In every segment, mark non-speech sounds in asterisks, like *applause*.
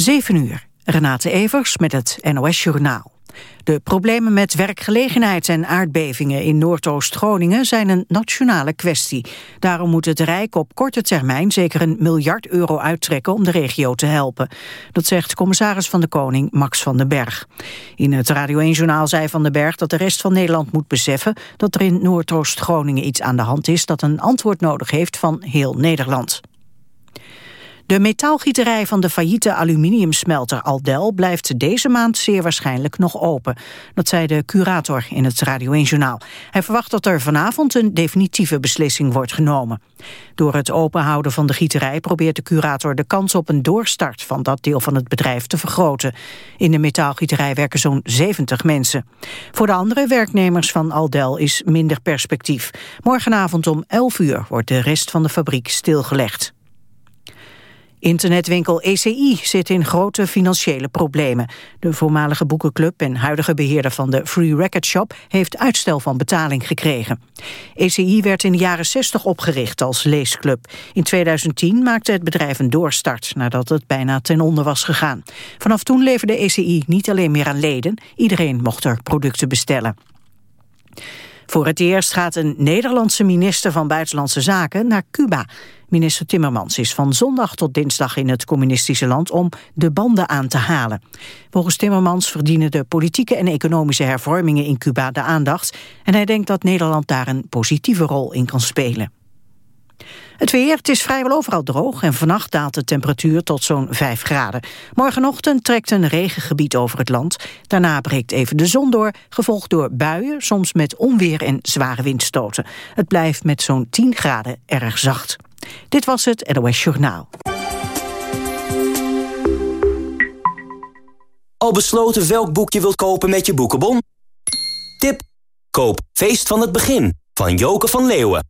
7 uur. Renate Evers met het NOS Journaal. De problemen met werkgelegenheid en aardbevingen in Noordoost-Groningen zijn een nationale kwestie. Daarom moet het Rijk op korte termijn zeker een miljard euro uittrekken om de regio te helpen. Dat zegt commissaris van de Koning Max van den Berg. In het Radio 1-journaal zei Van den Berg dat de rest van Nederland moet beseffen dat er in Noordoost-Groningen iets aan de hand is dat een antwoord nodig heeft van heel Nederland. De metaalgieterij van de failliete aluminiumsmelter Aldel blijft deze maand zeer waarschijnlijk nog open. Dat zei de curator in het Radio 1-journaal. Hij verwacht dat er vanavond een definitieve beslissing wordt genomen. Door het openhouden van de gieterij probeert de curator de kans op een doorstart van dat deel van het bedrijf te vergroten. In de metaalgieterij werken zo'n 70 mensen. Voor de andere werknemers van Aldel is minder perspectief. Morgenavond om 11 uur wordt de rest van de fabriek stilgelegd. Internetwinkel ECI zit in grote financiële problemen. De voormalige boekenclub en huidige beheerder van de Free Record Shop... heeft uitstel van betaling gekregen. ECI werd in de jaren 60 opgericht als leesclub. In 2010 maakte het bedrijf een doorstart... nadat het bijna ten onder was gegaan. Vanaf toen leverde ECI niet alleen meer aan leden... iedereen mocht er producten bestellen. Voor het eerst gaat een Nederlandse minister van Buitenlandse Zaken naar Cuba. Minister Timmermans is van zondag tot dinsdag in het communistische land om de banden aan te halen. Volgens Timmermans verdienen de politieke en economische hervormingen in Cuba de aandacht en hij denkt dat Nederland daar een positieve rol in kan spelen. Het weer, het is vrijwel overal droog en vannacht daalt de temperatuur tot zo'n 5 graden. Morgenochtend trekt een regengebied over het land. Daarna breekt even de zon door, gevolgd door buien, soms met onweer en zware windstoten. Het blijft met zo'n 10 graden erg zacht. Dit was het NOS Journaal. Al besloten welk boek je wilt kopen met je boekenbon? Tip: koop Feest van het Begin van Joke van Leeuwen.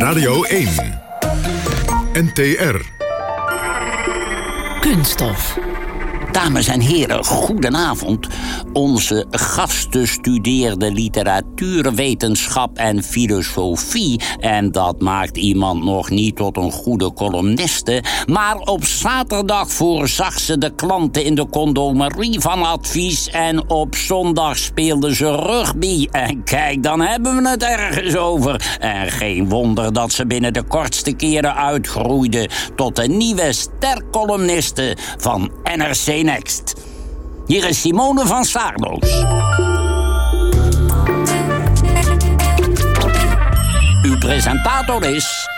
Radio 1. NTR. Kunststof. Dames en heren, goedenavond. Onze gasten studeerde literatuurwetenschap en filosofie... en dat maakt iemand nog niet tot een goede columniste... maar op zaterdag voorzag ze de klanten in de condomerie van advies... en op zondag speelden ze rugby. En kijk, dan hebben we het ergens over. En geen wonder dat ze binnen de kortste keren uitgroeide... tot een nieuwe stercolumniste van NRC Next. Hier is Simone van Saarloos. Uw presentator is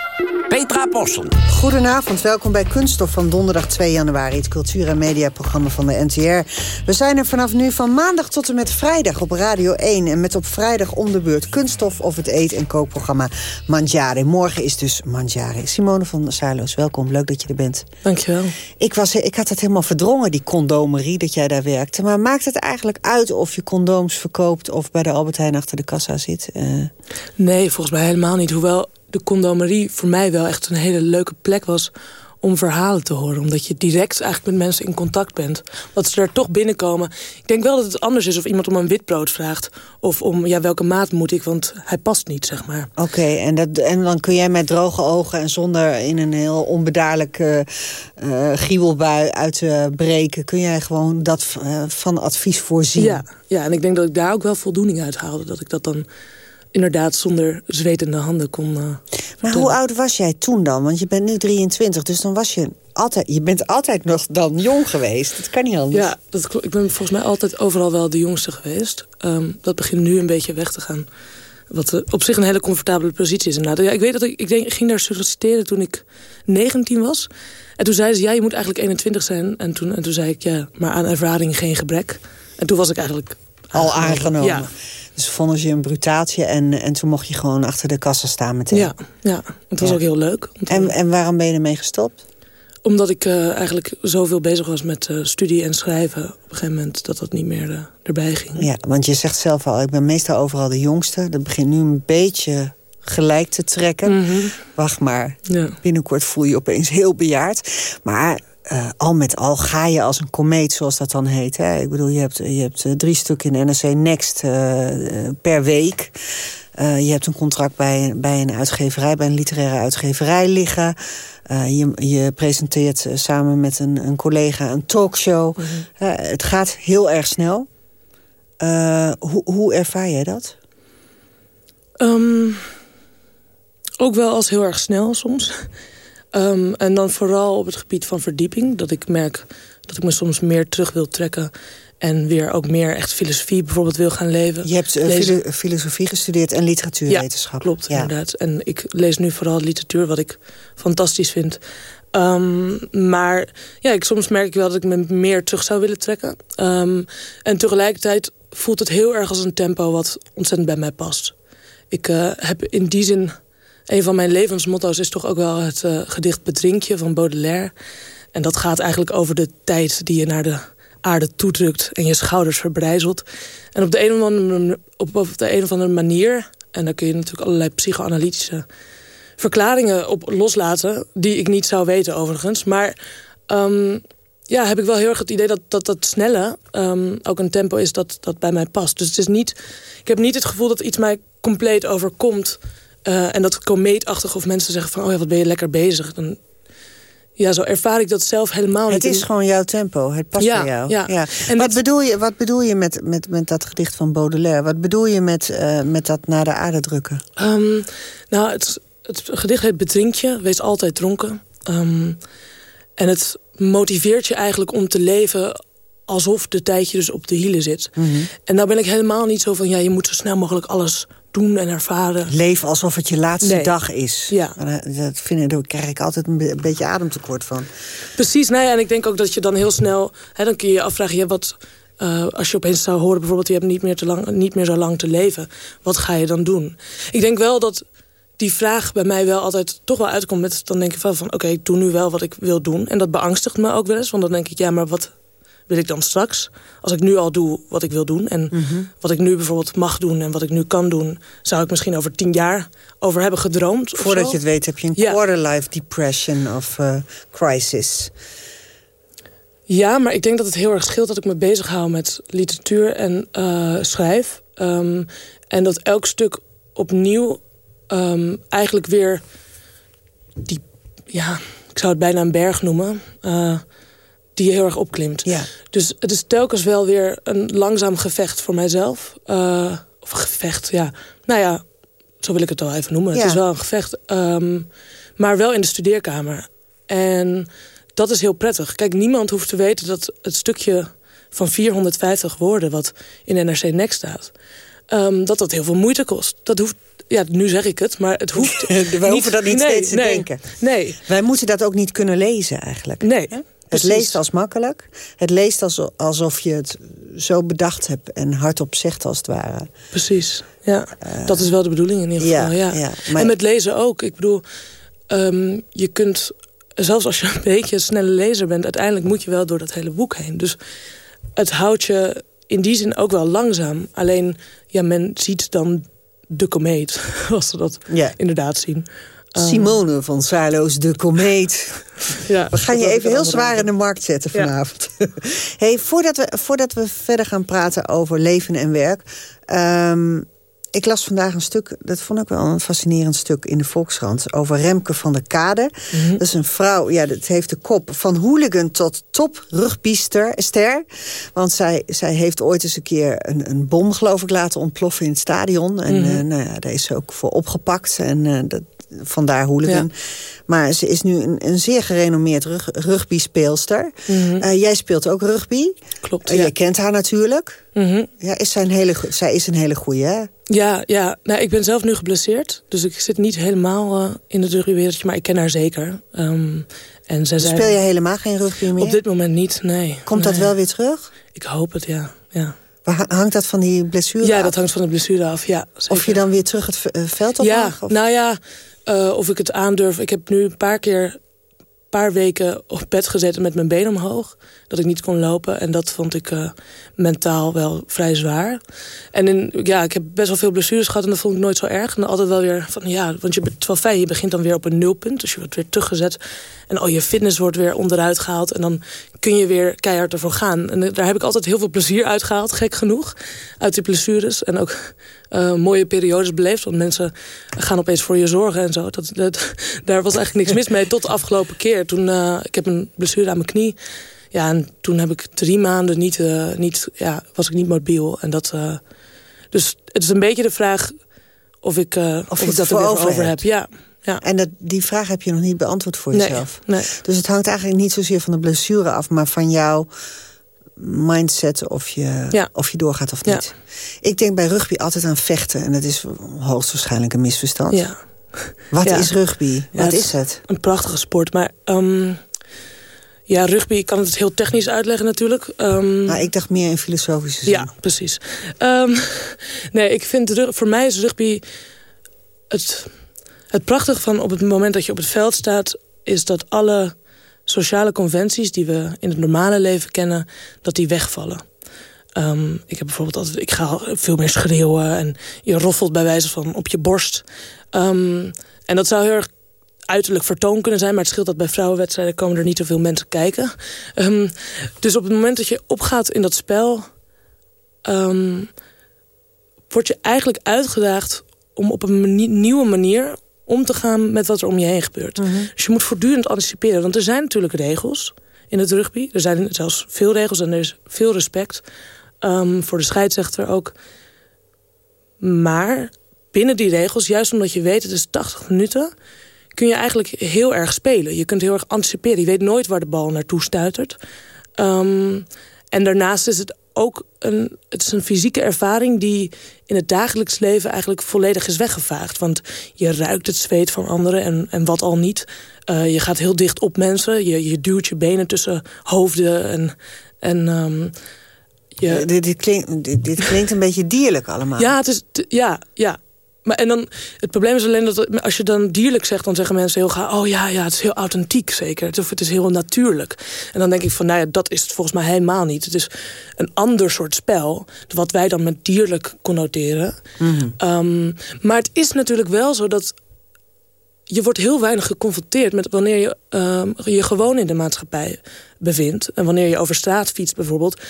Petra Possel. Goedenavond, welkom bij Kunststof van donderdag 2 januari... het cultuur- en mediaprogramma van de NTR. We zijn er vanaf nu van maandag tot en met vrijdag op Radio 1... en met op vrijdag om de beurt Kunststof of het eet- en kookprogramma Manjari. Morgen is dus Manjari. Simone van Saarloos, welkom, leuk dat je er bent. Dankjewel. Ik, was, ik had het helemaal verdrongen, die condomerie, dat jij daar werkte. Maar maakt het eigenlijk uit of je condooms verkoopt... of bij de Albert Heijn achter de kassa zit? Uh... Nee, volgens mij helemaal niet. Hoewel de condomerie voor mij wel echt een hele leuke plek was om verhalen te horen. Omdat je direct eigenlijk met mensen in contact bent. Dat ze er toch binnenkomen. Ik denk wel dat het anders is of iemand om een witbrood vraagt. Of om, ja, welke maat moet ik, want hij past niet, zeg maar. Oké, en en, en dan kun jij met droge ogen en zonder in een heel onbedaarlijke uh, giebelbui uitbreken... kun jij gewoon dat uh, van advies voorzien? Ja, ja, en ik denk dat ik daar ook wel voldoening uit haalde. Dat ik dat dan inderdaad zonder zwetende handen kon... Uh, maar hoe oud was jij toen dan? Want je bent nu 23, dus dan was je altijd... Je bent altijd nog dan jong geweest. Dat kan niet anders. Ja, dat, ik ben volgens mij altijd overal wel de jongste geweest. Um, dat begint nu een beetje weg te gaan. Wat uh, op zich een hele comfortabele positie is inderdaad. Ja, ik weet dat ik, ik denk, ging daar solliciteren toen ik 19 was. En toen zeiden ze, ja, je moet eigenlijk 21 zijn. En toen, en toen zei ik, ja, maar aan ervaring geen gebrek. En toen was ik eigenlijk... Al aangenomen. Ja. Dus vonden ze je een brutatie en, en toen mocht je gewoon achter de kassa staan meteen. Ja, ja. het was ook heel leuk. En, en waarom ben je ermee gestopt? Omdat ik uh, eigenlijk zoveel bezig was met uh, studie en schrijven... op een gegeven moment dat dat niet meer uh, erbij ging. Ja, want je zegt zelf al, ik ben meestal overal de jongste. Dat begint nu een beetje gelijk te trekken. Mm -hmm. Wacht maar, ja. binnenkort voel je opeens heel bejaard. Maar uh, al met al ga je als een komeet, zoals dat dan heet. Hè? Ik bedoel, je hebt, je hebt uh, drie stukken in NRC Next uh, per week. je hebt een contract bij, bij een uitgeverij, bij een literaire uitgeverij liggen. je, je presenteert samen met een, een collega een talkshow. Mhm. -hmm. het gaat heel erg snel. hoe, hoe ervaar jij dat? Um, ook wel als heel erg snel soms. Um, en dan vooral op het gebied van verdieping. Dat ik merk dat ik me soms meer terug wil trekken. En weer ook meer echt filosofie bijvoorbeeld wil gaan leven. Je hebt uh, filo filosofie gestudeerd en literatuurwetenschap. Ja, klopt, ja. inderdaad. En ik lees nu vooral literatuur, wat ik fantastisch vind. Um, maar ja, ik, soms merk ik wel dat ik me meer terug zou willen trekken. Um, en tegelijkertijd voelt het heel erg als een tempo wat ontzettend bij mij past. Ik uh, heb in die zin een van mijn levensmotto's is toch ook wel het uh, gedicht Bedrinkje van Baudelaire. En dat gaat eigenlijk over de tijd die je naar de aarde toedrukt en je schouders verbrijzelt. En op de een of andere, op, op de een of andere manier, en daar kun je natuurlijk allerlei psychoanalytische verklaringen op loslaten, die ik niet zou weten overigens. Maar um, ja, heb ik wel heel erg het idee dat dat, dat snelle um, ook een tempo is dat, dat bij mij past. Dus het is niet, ik heb niet het gevoel dat iets mij compleet overkomt. Uh, en dat komeetachtig of mensen zeggen van... oh ja, wat ben je lekker bezig. Dan, ja, zo ervaar ik dat zelf helemaal het niet. Het is gewoon jouw tempo, het past ja, bij jou. Ja. Ja. En wat, bedoel je, wat bedoel je met, met, met dat gedicht van Baudelaire? Wat bedoel je met, uh, met dat naar de aarde drukken? Um, nou, het, het gedicht heet Bedrink je, wees altijd dronken. Um, en het motiveert je eigenlijk om te leven alsof de tijd je dus op de hielen zit. Mm -hmm. En nou ben ik helemaal niet zo van... ja, je moet zo snel mogelijk alles doen en ervaren. Leef alsof het je laatste Nee. dag is. Ja. Dat vind, daar krijg ik altijd een, be een beetje ademtekort van. Precies, nou ja, en ik denk ook dat je dan heel snel... Hè, dan kun je je afvragen, ja, wat, uh, als je opeens zou horen... bijvoorbeeld, je hebt niet meer, te lang, niet meer zo lang te leven. Wat ga je dan doen? Ik denk wel dat die vraag bij mij wel altijd toch wel uitkomt met... dan denk ik van, van oké, okay, ik doe nu wel wat ik wil doen. En dat beangstigt me ook wel eens, want dan denk ik... ja, maar wat wil ik dan straks? Als ik nu al doe wat ik wil doen... en mm -hmm. wat ik nu bijvoorbeeld mag doen en wat ik nu kan doen... zou ik misschien over tien jaar over hebben gedroomd. Voordat je het weet heb je een ja. quarter-life depression of uh, crisis. Ja, maar ik denk dat het heel erg scheelt dat ik me bezighoud met literatuur en uh, schrijf. Um, en dat elk stuk opnieuw um, eigenlijk weer die, ja, ik zou het bijna een berg noemen, uh, die heel erg opklimt. Ja. Dus het is telkens wel weer een langzaam gevecht voor mijzelf. Uh, of gevecht, ja. Nou ja, zo wil ik het wel even noemen. Ja. Het is wel een gevecht, um, maar wel in de studeerkamer. En dat is heel prettig. Kijk, niemand hoeft te weten dat het stukje van 450 woorden... wat in NRC Next staat, um, dat dat heel veel moeite kost. Dat hoeft ja, nu zeg ik het, maar het hoeft *laughs* Wij niet, hoeven dat niet nee, steeds te nee, denken. Nee. Wij moeten dat ook niet kunnen lezen eigenlijk. Nee, precies. leest als makkelijk. Het leest als, alsof je het zo bedacht hebt en hardop zegt als het ware. Precies, ja. Uh, dat is wel de bedoeling in ieder geval, ja. ja, ja. Maar... En met lezen ook. Ik bedoel, um, je kunt, zelfs als je een *laughs* beetje een snelle lezer bent... uiteindelijk moet je wel door dat hele boek heen. Dus het houdt je in die zin ook wel langzaam. Alleen, ja, men ziet dan de komeet, *laughs* als ze dat ja. inderdaad zien. Simone van Saarloos, de komeet. Ja, we gaan je even heel zwaar in de markt zetten vanavond. Ja. *laughs* hey, voordat, we, voordat we verder gaan praten over leven en werk... Um, ik las vandaag een stuk, dat vond ik wel een fascinerend stuk in de Volkskrant... over Remke van der Kade. Mhm. Mm -hmm. Dat is een vrouw, ja, dat heeft de kop van hooligan tot top rugbyster. Want zij, zij heeft ooit eens een keer een, een bom, geloof ik, laten ontploffen in het stadion. En Mhm. mm -hmm. uh, nou ja, daar is ze ook voor opgepakt. En uh, dat, vandaar hooligan. Ja. Maar ze is nu een, een zeer gerenommeerd rug, rugby-speelster. Mhm. Mm -hmm. uh, jij speelt ook rugby. Klopt, uh, ja. Jij kent haar natuurlijk. Mhm. Ja, is zij, een hele, zij is een hele goeie, hè? Ja, ja. Nou, ik ben zelf nu geblesseerd. Dus ik zit niet helemaal uh, in het rugbywereldje. Maar ik ken haar zeker. Um, en zij Speel je helemaal geen rugby meer? Op dit moment niet, nee. Komt nee. dat wel weer terug? Ik hoop het, ja. ja. Maar hangt dat van die blessure Ja, af? dat hangt van de blessure af, ja. Zeker. Of je dan weer terug het veld op Ja, mag, of? nou ja, uh, of ik het aandurf. Ik heb nu een paar keer paar weken op bed gezeten met mijn been omhoog. Dat ik niet kon lopen. En dat vond ik uh, mentaal wel vrij zwaar. En in, ja, ik heb best wel veel blessures gehad en dat vond ik nooit zo erg. En altijd wel weer van, ja, want je bent wel fijn. Je begint dan weer op een nulpunt. Dus je wordt weer teruggezet. En al je fitness wordt weer onderuit gehaald. En dan kun je weer keihard ervoor gaan. En daar heb ik altijd heel veel plezier uit gehaald, gek genoeg. Uit die blessures. En ook uh, mooie periodes beleefd. Want mensen gaan opeens voor je zorgen en zo. Dat, dat, *laughs* daar was eigenlijk niks mis mee tot de afgelopen keer. Toen, uh, ik heb een blessure aan mijn knie. Ja, en toen heb ik drie maanden niet, uh, niet, ja, was ik niet mobiel. En dat, dus het is een beetje de vraag of ik, of, of ik dat er over, over heb. Ja. Ja. En dat, die vraag heb je nog niet beantwoord voor jezelf. Nee. Dus het hangt eigenlijk niet zozeer van de blessure af... maar van jouw mindset of je, ja. of je doorgaat of niet. Ja. Ik denk bij rugby altijd aan vechten. En dat is hoogstwaarschijnlijk een misverstand. Ja. Wat is rugby? Wat is het? Een prachtige sport. Maar um, ja, rugby, ik kan het heel technisch uitleggen natuurlijk. Um, nou, ik dacht meer in filosofische zin. Ja, precies. Um, *laughs* nee, ik vind, voor mij is rugby... Het, het prachtige van op het moment dat je op het veld staat... is dat alle sociale conventies die we in het normale leven kennen... dat die wegvallen. Um, ik heb bijvoorbeeld altijd, ik ga veel meer schreeuwen... en je roffelt bij wijze van op je borst. Um, en dat zou heel erg uiterlijk vertoon kunnen zijn... maar het scheelt dat bij vrouwenwedstrijden komen er niet zoveel mensen kijken. Um, dus op het moment dat je opgaat in dat spel... word je eigenlijk uitgedaagd om op een nieuwe manier om te gaan met wat er om je heen gebeurt. Mhm. Mm -hmm. Dus je moet voortdurend anticiperen. Want er zijn natuurlijk regels in het rugby. Er zijn zelfs veel regels en er is veel respect. Um, voor de scheidsrechter ook. Maar binnen die regels, juist omdat je weet het is 80 minuten... kun je eigenlijk heel erg spelen. Je kunt heel erg anticiperen. Je weet nooit waar de bal naartoe stuitert. Um, en daarnaast is het ook een, het is een fysieke ervaring die in het dagelijks leven eigenlijk volledig is weggevaagd. Want je ruikt het zweet van anderen en, en wat al niet. Uh, je gaat heel dicht op mensen. Je, je duwt je benen tussen hoofden. En, en, um, je... dit, dit, dit, klinkt een beetje dierlijk allemaal. Ja, het is, ja, ja. Maar en dan, het probleem is alleen dat als je dan dierlijk zegt... dan zeggen mensen heel gauw, oh ja, ja, het is heel authentiek zeker. Of het is heel natuurlijk. En dan denk ik van, nou ja, dat is het volgens mij helemaal niet. Het is een ander soort spel, wat wij dan met dierlijk connoteren. Mhm. Mm -hmm. um, maar het is natuurlijk wel zo dat... je wordt heel weinig geconfronteerd met wanneer je um, je gewoon in de maatschappij bevindt. En wanneer je over straat fietst bijvoorbeeld.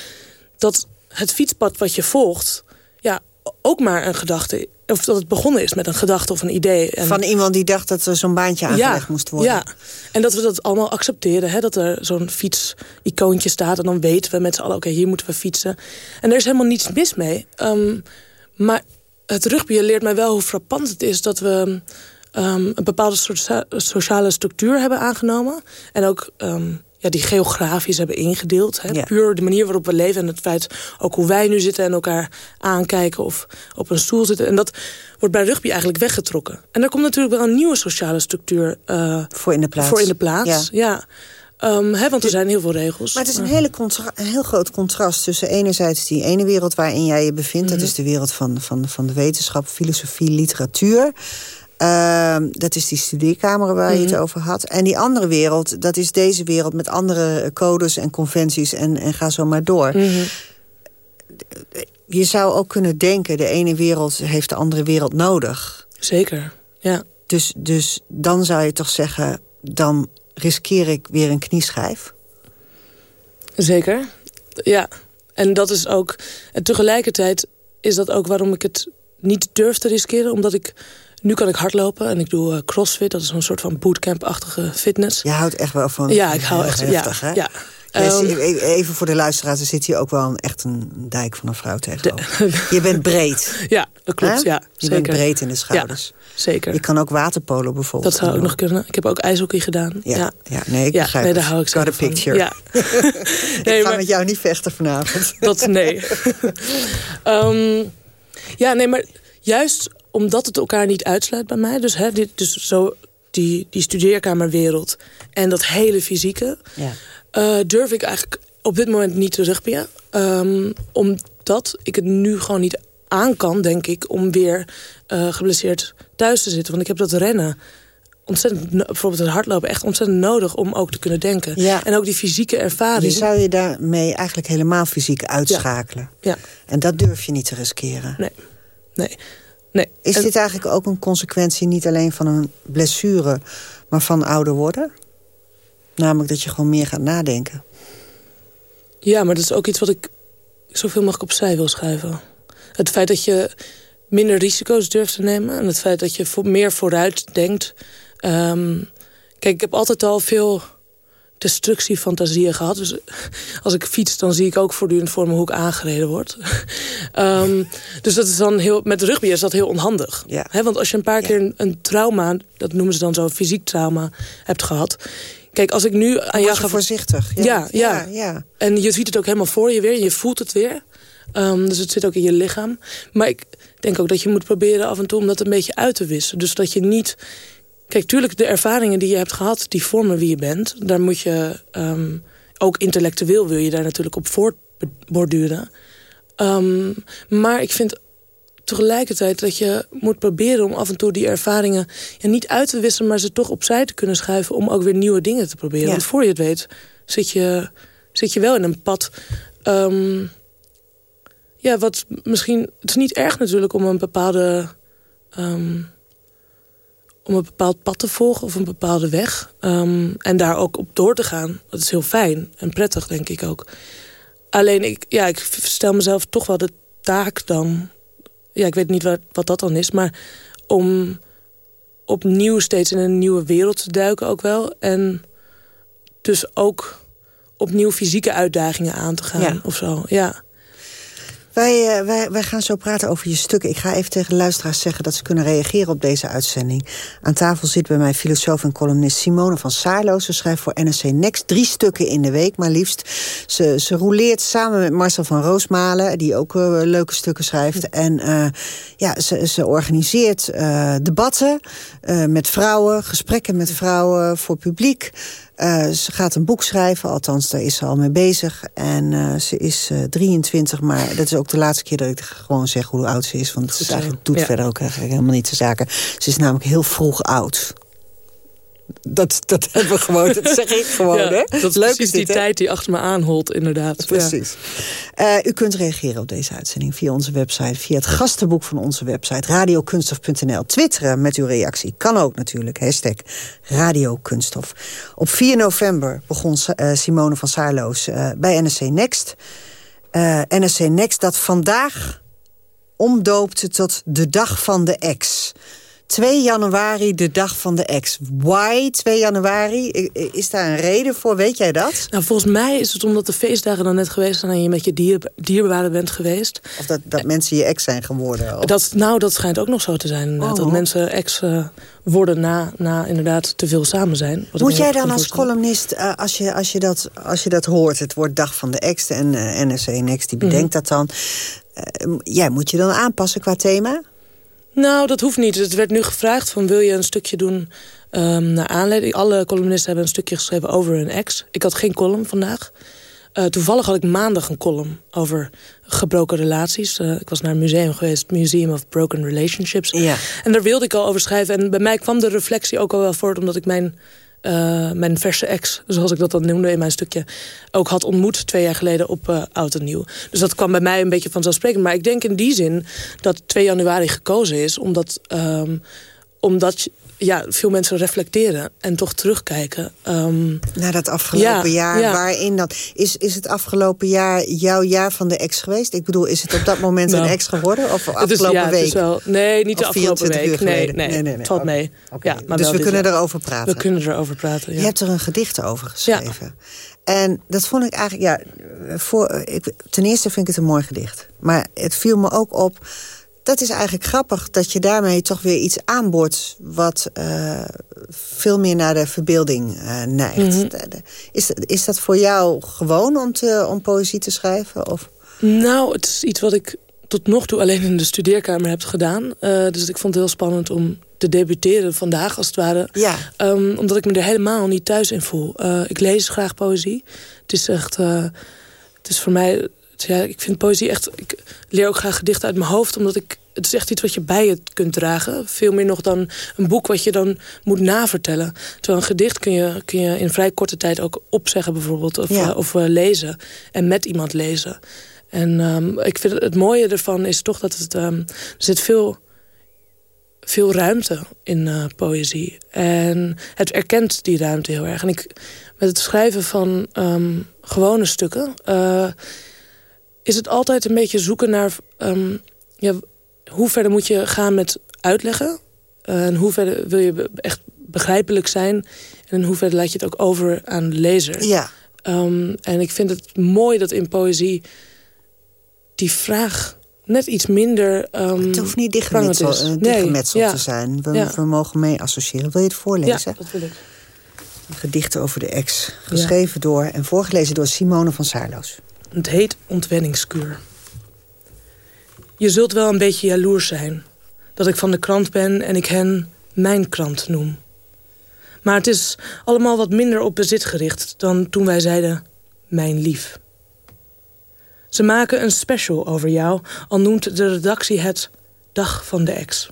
Dat het fietspad wat je volgt, ook maar een gedachte of dat het begonnen is met een gedachte of een idee. En... Van iemand die dacht dat er zo'n baantje aangelegd ja, moest worden. Ja, en dat we dat allemaal accepteren. Hè? Dat er zo'n fiets-icoontje staat en dan weten we met z'n allen... oké, okay, hier moeten we fietsen. En er is helemaal niets mis mee. Um, maar het rugby leert mij wel hoe frappant het is... dat we um, een bepaalde soort sociale structuur hebben aangenomen. En ook... Um, ja, die geografisch hebben ingedeeld. Hè? Ja. Puur de manier waarop we leven en het feit ook hoe wij nu zitten... en elkaar aankijken of op een stoel zitten. En dat wordt bij rugby eigenlijk weggetrokken. En daar komt natuurlijk wel een nieuwe sociale structuur uh, voor in de plaats. Voor in de plaats. Ja. ja. Um, hè, want er zijn heel veel regels. Maar het is een, hele een heel groot contrast tussen enerzijds die ene wereld waarin jij je bevindt. Mm -hmm. Dat is de wereld van, van, van de wetenschap, filosofie, literatuur. Uh, dat is die studeerkamer waar je mm -hmm. het over had. En die andere wereld, dat is deze wereld met andere codes en conventies en, en ga zo maar door. Mm -hmm. Je zou ook kunnen denken, de ene wereld heeft de andere wereld nodig. Zeker, ja. Dus, dus dan zou je toch zeggen, dan riskeer ik weer een knieschijf? Zeker, ja. En dat is ook, en tegelijkertijd is dat ook waarom ik het niet durf te riskeren, omdat ik nu kan ik hardlopen en ik doe uh, crossfit. Dat is een soort van bootcamp-achtige fitness. Je houdt echt wel van... Ja, ik hou echt... Heftig, ja, hè? ja. Um, even voor de luisteraars, er zit hier ook wel een, echt een dijk van een vrouw tegenover. Je bent *laughs* breed. Ja, dat klopt. Hè? Ja, je zeker. bent breed in de schouders. Ja, zeker. Je kan ook waterpolo bijvoorbeeld. Dat zou ook nog kunnen. Ik heb ook ijshockey gedaan. Ja, ja. ja. nee, ik ja, begrijp nee, daar hou ik Got a van. picture. Ja. *laughs* nee, ik ga maar... met jou niet vechten vanavond. Dat, nee. um, *laughs* ja, nee, maar juist omdat het elkaar niet uitsluit bij mij. Dus, hè, dit, dus zo die, die studeerkamerwereld en dat hele fysieke... Ja. Uh, durf ik eigenlijk op dit moment niet te rugbyen. Um, omdat ik het nu gewoon niet aan kan, denk ik... om weer uh, geblesseerd thuis te zitten. Want ik heb dat rennen ontzettend, bijvoorbeeld het hardlopen, echt ontzettend nodig om ook te kunnen denken. Ja. En ook die fysieke ervaring. Je zou je daarmee eigenlijk helemaal fysiek uitschakelen. Ja, En dat durf je niet te riskeren. nee. Nee. Nee. Is dit eigenlijk ook een consequentie niet alleen van een blessure... maar van ouder worden? Namelijk dat je gewoon meer gaat nadenken. Ja, maar dat is ook iets wat ik zoveel mogelijk opzij wil schuiven. Het feit dat je minder risico's durft te nemen... en het feit dat je meer vooruit denkt. Ehm, kijk, ik heb altijd al veel destructiefantasieën gehad. Dus als ik fiets, dan zie ik ook voortdurend voor me hoe ik aangereden word. *laughs* Ehm, dus dat is dan heel, met rugby is dat heel onhandig. Ja. Hè, want als je een paar keer een, een trauma, dat noemen ze dan zo, fysiek trauma, hebt gehad... Kijk, als ik nu aan jou ga voorzichtig? Ja, ja. ja, ja. en je ziet het ook helemaal voor je weer. Je voelt het weer. Ehm, dus het zit ook in je lichaam. Maar ik denk ook dat je moet proberen af en toe om dat een beetje uit te wissen. Dus dat je niet... Kijk, tuurlijk, de ervaringen die je hebt gehad... die vormen wie je bent. Daar moet je... ehm, ook intellectueel wil je daar natuurlijk op voortborduren. Ehm, maar ik vind tegelijkertijd dat je moet proberen om af en toe die ervaringen ja, niet uit te wisselen, maar ze toch opzij te kunnen schuiven om ook weer nieuwe dingen te proberen. Ja. Want voor je het weet zit je, zit je wel in een pad. ehm, ja, wat misschien. Het is niet erg natuurlijk om een bepaalde. Om een bepaald pad te volgen of een bepaalde weg. ehm, en daar ook op door te gaan. Dat is heel fijn en prettig, denk ik ook. Alleen, ik, ja, ik stel mezelf toch wel de taak dan... Ja, ik weet niet wat, wat dat dan is, maar om opnieuw steeds in een nieuwe wereld te duiken ook wel. En dus ook opnieuw fysieke uitdagingen aan te gaan Ja. of zo. Ja. Wij, eh, wij, wij gaan zo praten over je stukken. Ik ga even tegen de luisteraars zeggen dat ze kunnen reageren op deze uitzending. Aan tafel zit bij mij filosoof en columnist Simone van Saarlo. Ze schrijft voor NRC Next drie stukken in de week, maar liefst. Ze, ze rouleert samen met Marcel van Roosmalen, die ook eh, leuke stukken schrijft. En eh, ja, ze, ze organiseert debatten met vrouwen, gesprekken met vrouwen voor publiek. Eh, ze gaat een boek schrijven, althans daar is ze al mee bezig. En eh, ze is eh, 23, maar dat is ook de laatste keer dat ik gewoon zeg hoe oud ze is. Want het is zo. eigenlijk, doet Ja. verder ook eigenlijk helemaal niet de zaken. Ze is namelijk heel vroeg oud. Dat, dat *laughs* hebben we gewoon, dat zeg ik gewoon. Ja, hè? dat is Leuk precies is dit, die hè? tijd die achter me aanholt, inderdaad. Ja. Precies. Eh, u kunt reageren op deze uitzending via onze website... via het gastenboek van onze website, radiokunstof.nl. Twitteren met uw reactie. Kan ook natuurlijk. Hashtag radiokunststof. Op 4 november begon eh, Simone van Saarloos eh, bij NSC Next. NSC Next dat vandaag omdoopte tot de dag van de ex... 2 januari, de dag van de ex. Why 2 januari? Is daar een reden voor? Weet jij dat? Nou, volgens mij is het omdat de feestdagen dan net geweest zijn... en je met je dier, dierbaren bent geweest. Of dat, dat mensen je ex zijn geworden? Of- Dat, nou, dat schijnt ook nog zo te zijn. Oh. Dat mensen ex eh, worden na, na inderdaad te veel samen zijn. Moet jij dan als columnist, eh, als, je, als, je dat, als je dat hoort... het wordt dag van de ex en eh NRC Next, die bedenkt dat dan... jij moet je dan aanpassen qua thema? Nou, dat hoeft niet. Het werd nu gevraagd van wil je een stukje doen ehm, naar aanleiding. Alle columnisten hebben een stukje geschreven over hun ex. Ik had geen column vandaag. Eh, toevallig had ik maandag een column over gebroken relaties. Eh, ik was naar een museum geweest, Museum of Broken Relationships. Ja. En daar wilde ik al over schrijven. En bij mij kwam de reflectie ook al wel voort... omdat ik mijn, eh, mijn verse ex, zoals ik dat dan noemde in mijn stukje... ook had ontmoet twee jaar geleden op eh, Oud en Nieuw. Dus dat kwam bij mij een beetje vanzelfsprekend. Maar ik denk in die zin dat 2 januari gekozen is... omdat, ehm, omdat ja, veel mensen reflecteren en toch terugkijken. Ehm, Na dat afgelopen Ja, jaar, ja. waarin dat... Is, is het afgelopen jaar jouw jaar van de ex geweest? Ik bedoel, is het op dat moment Nou, een ex geworden? Of het is, afgelopen ja, het week? is wel, nee, niet de afgelopen 24 uur week. Nee, nee, Nee, nee, nee. het valt Oké. mee. Ja, maar dus we kunnen jaar. erover praten. We kunnen erover praten, ja. Je hebt er een gedicht over geschreven. En dat vond ik eigenlijk... Ja, voor, ik, ten eerste vind ik het een mooi gedicht. Maar het viel me ook op... Dat is eigenlijk grappig dat je daarmee toch weer iets aanboort... wat eh, veel meer naar de verbeelding eh, neigt. Mhm. Is, dat- is dat voor jou gewoon om, te, om poëzie te schrijven? Of? Nou, het is iets wat ik tot nog toe alleen in de studeerkamer heb gedaan. Eh, dus ik vond het heel spannend om te debuteren vandaag, als het ware. Ja. Ehm, omdat ik me er helemaal niet thuis in voel. Ik lees graag poëzie. Het is echt... het is voor mij... Ja, ik vind poëzie echt... Ik leer ook graag gedichten uit mijn hoofd... omdat ik het is echt iets wat je bij je kunt dragen. Veel meer nog dan een boek wat je dan moet navertellen. Terwijl een gedicht kun je, kun je in vrij korte tijd ook opzeggen bijvoorbeeld. Of, Ja. eh, of eh, lezen. En met iemand lezen. En ehm, ik vind het, het mooie ervan is toch dat het, ehm, er zit veel, veel ruimte in eh, poëzie. En het erkent die ruimte heel erg. En ik, met het schrijven van ehm, gewone stukken... is het altijd een beetje zoeken naar... ja, hoe verder moet je gaan met uitleggen? Eh, en hoe verder wil je be- echt begrijpelijk zijn? En in hoeverre laat je het ook over aan de lezer? Ja, Ehm, en ik vind het mooi dat in poëzie die vraag net iets minder um, het hoeft niet prangend dichtgemetseld, is. eh, Nee, dichtgemetseld ja. te zijn. We, Ja. we mogen mee associëren. Wil je het Ja, voorlezen? dat wil ik. Een gedicht over de ex. Geschreven door en voorgelezen door Simone van Saarloos. Het heet ontwenningskuur. Je zult wel een beetje jaloers zijn... dat ik van de krant ben en ik hen mijn krant noem. Maar het is allemaal wat minder op bezit gericht... dan toen wij zeiden mijn lief. Ze maken een special over jou... al noemt de redactie het Dag van de Ex.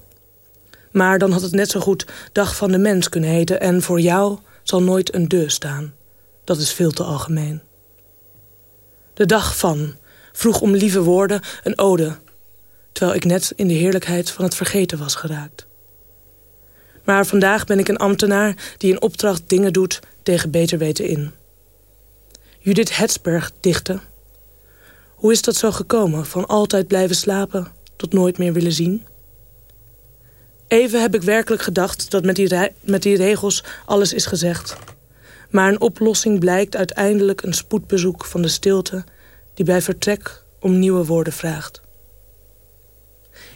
Maar dan had het net zo goed Dag van de Mens kunnen heten... en voor jou zal nooit een de staan. Dat is veel te algemeen. De dag van vroeg om lieve woorden een ode... terwijl ik net in de heerlijkheid van het vergeten was geraakt. Maar vandaag ben ik een ambtenaar die in opdracht dingen doet tegen beter weten in. Judith Hetsberg dichten. Hoe is dat zo gekomen, van altijd blijven slapen tot nooit meer willen zien? Even heb ik werkelijk gedacht dat met die, met die regels alles is gezegd. Maar een oplossing blijkt uiteindelijk een spoedbezoek van de stilte... die bij vertrek om nieuwe woorden vraagt.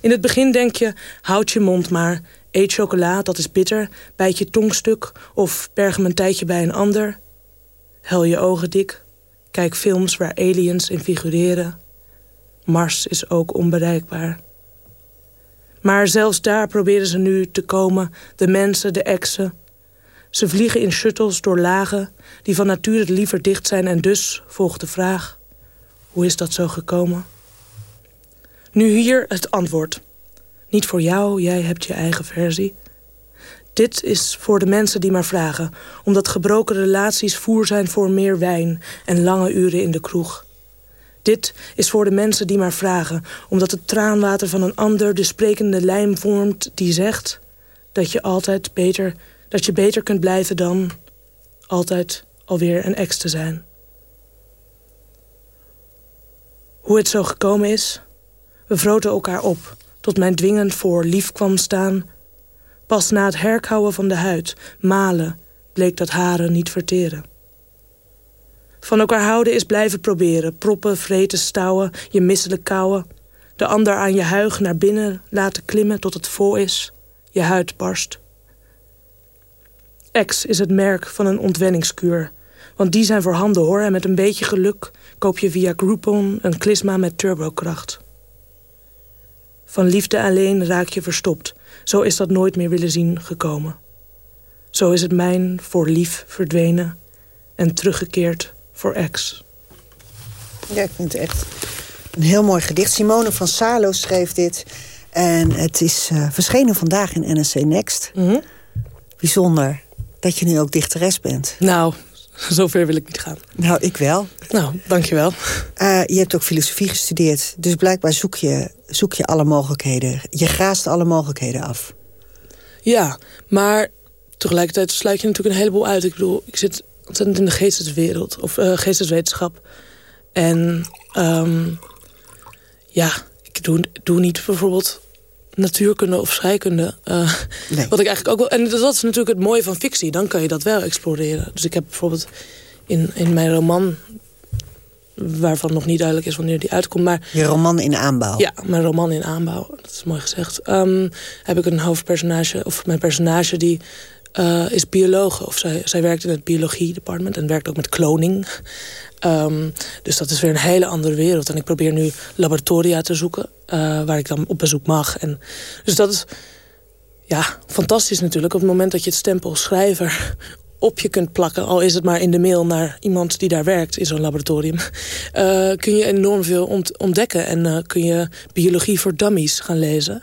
In het begin denk je, houd je mond maar... eet chocola, dat is bitter, bijt je tongstuk... of tijdje bij een ander. Hel je ogen dik, kijk films waar aliens in figureren. Mars is ook onbereikbaar. Maar zelfs daar proberen ze nu te komen, de mensen, de exen... Ze vliegen in shuttles door lagen die van nature liever dicht zijn... en dus volgt de vraag, hoe is dat zo gekomen? Nu hier het antwoord. Niet voor jou, jij hebt je eigen versie. Dit is voor de mensen die maar vragen... omdat gebroken relaties voer zijn voor meer wijn... en lange uren in de kroeg. Dit is voor de mensen die maar vragen... omdat het traanwater van een ander de sprekende lijm vormt die zegt... dat je altijd beter dat je beter kunt blijven dan altijd alweer een ex te zijn. Hoe het zo gekomen is? We vroten elkaar op, tot mijn dwingend voor lief kwam staan. Pas na het herkauwen van de huid, malen, bleek dat haren niet verteren. Van elkaar houden is blijven proberen, proppen, vreten, stouwen, je misselijk kauwen. De ander aan je huig naar binnen laten klimmen tot het vol is, je huid barst. X is het merk van een ontwenningskuur. Want die zijn voorhanden hoor en met een beetje geluk koop je via Groupon een klisma met turbokracht. Van liefde alleen raak je verstopt. Zo is dat nooit meer willen zien gekomen. Zo is het mijn voor lief verdwenen en teruggekeerd voor X. Ja, ik vind het echt een heel mooi gedicht. Simone van Saarloos schreef dit. En het is eh, verschenen vandaag in NSC Next. Bijzonder dat je nu ook dichteres bent. Nou, zover wil ik niet gaan. Nou, ik wel. Nou, dankjewel. Uh, je hebt ook filosofie gestudeerd. Dus blijkbaar zoek je, zoek je alle mogelijkheden. Je graast alle mogelijkheden af. Ja, maar tegelijkertijd sluit je natuurlijk een heleboel uit. Ik bedoel, ik zit ontzettend in de geesteswereld. Of uh, geesteswetenschap. En um, ja, ik doe, doe niet bijvoorbeeld natuurkunde of scheikunde. Uh, nee. Wat ik eigenlijk ook wel. En dat is natuurlijk het mooie van fictie. Dan kan je dat wel exploreren. Dus ik heb bijvoorbeeld in, in mijn roman. Waarvan nog niet duidelijk is wanneer die uitkomt. Maar, je roman in aanbouw. Ja, mijn roman in aanbouw. Dat is mooi gezegd. Um, heb ik een hoofdpersonage. Of mijn personage die uh, is bioloog. Of zij, zij werkt in het biologie department. En werkt ook met kloning. Um, dus dat is weer een hele andere wereld. En ik probeer nu laboratoria te zoeken. Uh, waar ik dan op bezoek mag. En, dus dat is ja, fantastisch natuurlijk. Op het moment dat je het stempel schrijver op je kunt plakken... al is het maar in de mail naar iemand die daar werkt in zo'n laboratorium... Uh, kun je enorm veel ont ontdekken. En kun je biologie voor dummies gaan lezen.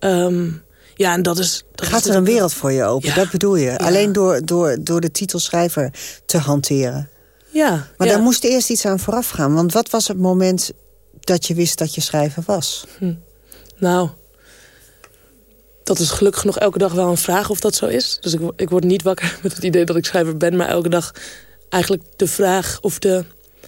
Um, ja, en dat is... Dat Gaat is er een wereld voor je open, ja. dat bedoel je? Ja. Alleen door, door, door de titelschrijver te hanteren. Ja. Maar daar moest eerst iets aan vooraf gaan. Want wat was het moment dat je wist dat je schrijver was? Hm. Nou, dat is gelukkig nog elke dag wel een vraag of dat zo is. Dus ik, ik word niet wakker *laughs* met het idee dat ik schrijver ben... maar elke dag eigenlijk de vraag of de,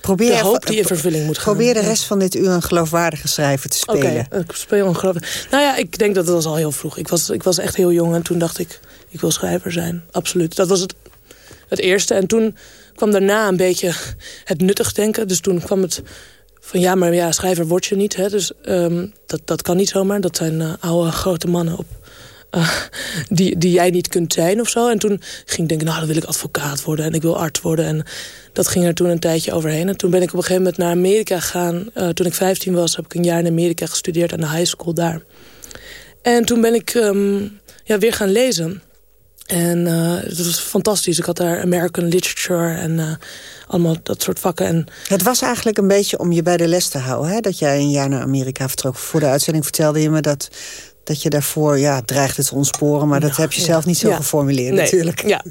probeer, de hoop die in vervulling moet gaan. Probeer de rest van dit uur een geloofwaardige schrijver te spelen. Oké, okay, ik speel een. Nou ja, ik denk dat het was al heel vroeg. Ik was, ik was echt heel jong en toen dacht ik, ik wil schrijver zijn. Absoluut. Dat was het, het eerste. En toen kwam daarna een beetje het nuttig denken. Dus toen kwam het van ja, maar ja, schrijver word je niet. Hè? Dus um, dat, dat kan niet zomaar. Dat zijn uh, oude grote mannen op, uh, die, die jij niet kunt zijn of zo. En toen ging ik denken, nou, dan wil ik advocaat worden en ik wil arts worden. En dat ging er toen een tijdje overheen. En toen ben ik op een gegeven moment naar Amerika gegaan. Uh, toen ik 15 was, heb ik een jaar in Amerika gestudeerd aan de high school daar. En toen ben ik um, ja, weer gaan lezen. En uh, het was fantastisch. Ik had daar American Literature en allemaal dat soort vakken. En... Het was eigenlijk een beetje om je bij de les te houden. Hè? Dat jij een jaar naar Amerika vertrok. Voor de uitzending vertelde je me dat, dat je daarvoor ja, dreigde te ontsporen. Maar dat nou, heb je zelf niet zo ja. geformuleerd nee. natuurlijk. Ja.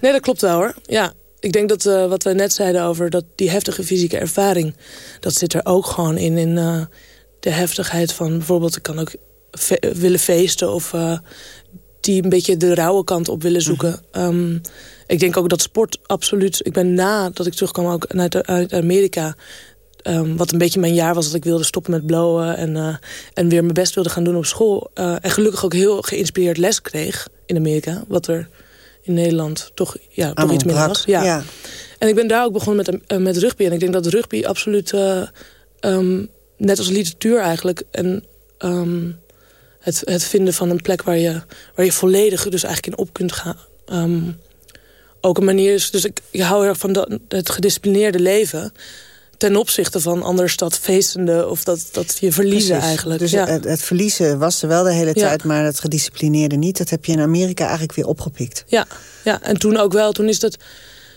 Nee, dat klopt wel hoor. Ja. Ik denk dat uh, wat we net zeiden over dat die heftige fysieke ervaring... dat zit er ook gewoon in, in uh, de heftigheid van... bijvoorbeeld, ik kan ook fe willen feesten of uh, die een beetje de rauwe kant op willen zoeken. Mm. Um, ik denk ook dat sport absoluut... Ik ben nadat ik terugkwam ook uit, uit Amerika... Um, wat een beetje mijn jaar was dat ik wilde stoppen met blowen... en, uh, en weer mijn best wilde gaan doen op school. Uh, en gelukkig ook heel geïnspireerd les kreeg in Amerika. Wat er in Nederland toch, ja, toch iets minder was. Ja. ja. En ik ben daar ook begonnen met, uh, met rugby. En ik denk dat rugby absoluut... Um, net als literatuur eigenlijk... En, um, het, het vinden van een plek waar je, waar je volledig dus eigenlijk in op kunt gaan. Ook een manier is, dus ik, ik hou erg van dat, het gedisciplineerde leven ten opzichte van anders dat feestende of dat, dat je verliezen Precies. eigenlijk. Dus ja. het, het, verliezen was er wel de hele tijd, ja. maar het gedisciplineerde niet. Dat heb je in Amerika eigenlijk weer opgepikt. Ja, ja. en toen ook wel. Toen, is dat,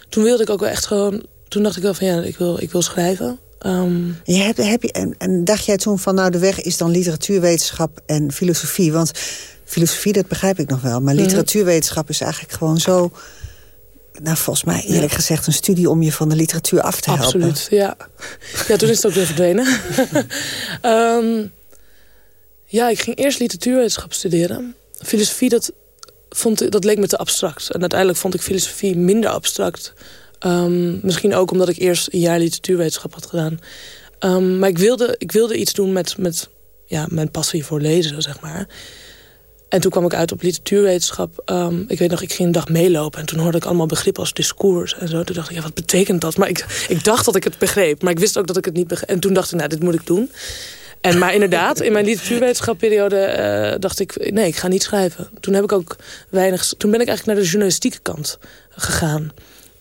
toen wilde ik ook wel echt gewoon... Toen dacht ik wel van ja, ik wil, ik wil schrijven. Um, je hebt, heb je, en, en dacht jij toen van nou de weg is dan literatuurwetenschap en filosofie? Want filosofie, dat begrijp ik nog wel. Maar literatuurwetenschap is eigenlijk gewoon zo... Nou, volgens mij eerlijk ja. gezegd een studie om je van de literatuur af te helpen. Absoluut, ja. Ja, toen is het ook weer verdwenen. um, *laughs* ja, ik ging eerst literatuurwetenschap studeren. Filosofie, dat, vond, dat leek me te abstract. En uiteindelijk vond ik filosofie minder abstract... Um, misschien ook omdat ik eerst een jaar literatuurwetenschap had gedaan. Um, maar ik wilde, ik wilde iets doen met, met ja, mijn passie voor lezen, zeg maar. En toen kwam ik uit op literatuurwetenschap. Um, ik weet nog, ik ging een dag meelopen... en toen hoorde ik allemaal begrippen als discours en zo. Toen dacht ik, ja, wat betekent dat? Maar ik, ik dacht dat ik het begreep, maar ik wist ook dat ik het niet begreep. En toen dacht ik, nou, dit moet ik doen. En, maar inderdaad, in mijn literatuurwetenschapperiode uh, dacht ik... nee, ik ga niet schrijven. Toen, heb ik ook weinig, toen ben ik eigenlijk naar de journalistieke kant gegaan...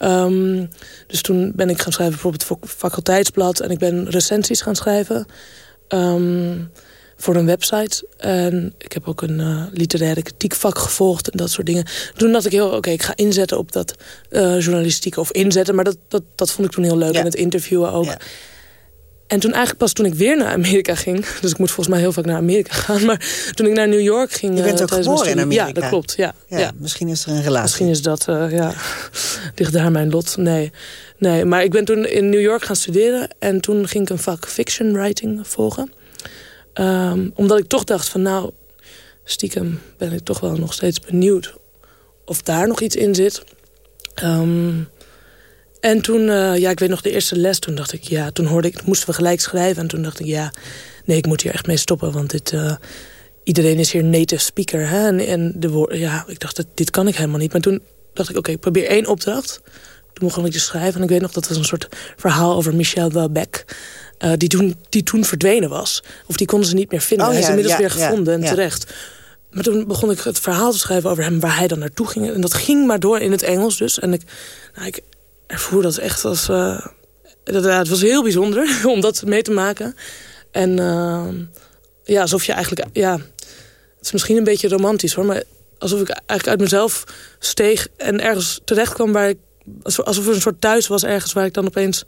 Um, dus toen ben ik gaan schrijven bijvoorbeeld voor faculteitsblad... en ik ben recensies gaan schrijven um, voor een website. En ik heb ook een uh, literaire kritiekvak gevolgd en dat soort dingen. Toen dacht ik heel, oké, okay, ik ga inzetten op dat uh, journalistieke... of inzetten, maar dat, dat, dat vond ik toen heel leuk. Ja. En het interviewen ook. Ja. En toen eigenlijk pas toen ik weer naar Amerika ging... *laughs* dus ik moet volgens mij heel vaak naar Amerika gaan... maar toen ik naar New York ging... Je bent ook geboren in Amerika? Ja, dat klopt. Ja, ja, ja, Misschien is er een relatie. Misschien is dat, uh, ja, *laughs* ligt daar mijn lot. Nee. nee, maar ik ben toen in New York gaan studeren... en toen ging ik een vak fiction writing volgen. Um, omdat ik toch dacht van nou... stiekem ben ik toch wel nog steeds benieuwd... of daar nog iets in zit... Um, en toen, uh, ja, ik weet nog de eerste les, toen dacht ik, ja, toen hoorde ik, moesten we gelijk schrijven. En toen dacht ik, ja, nee, ik moet hier echt mee stoppen, want dit, uh, iedereen is hier native speaker. Hè? En, de woorden, ja, ik dacht, dit kan ik helemaal niet. Maar toen dacht ik, oké, ik probeer één opdracht. Toen begon ik te schrijven en ik weet nog, dat was een soort verhaal over Michel Welbeck. Uh, die, toen, die toen verdwenen was. Of die konden ze niet meer vinden. Oh, Hij ja, is inmiddels ja, weer gevonden ja, en terecht. Maar toen begon ik het verhaal te schrijven over hem, waar hij dan naartoe ging. En dat ging maar door in het Engels dus. En ik, nou, ik ervoer dat echt als... Uh, dat, het was heel bijzonder *laughs* om dat mee te maken. En uh, ja, alsof je eigenlijk... Ja, het is misschien een beetje romantisch hoor, maar alsof ik eigenlijk uit mezelf steeg en ergens terecht kwam waar ik alsof er een soort thuis was ergens waar ik dan opeens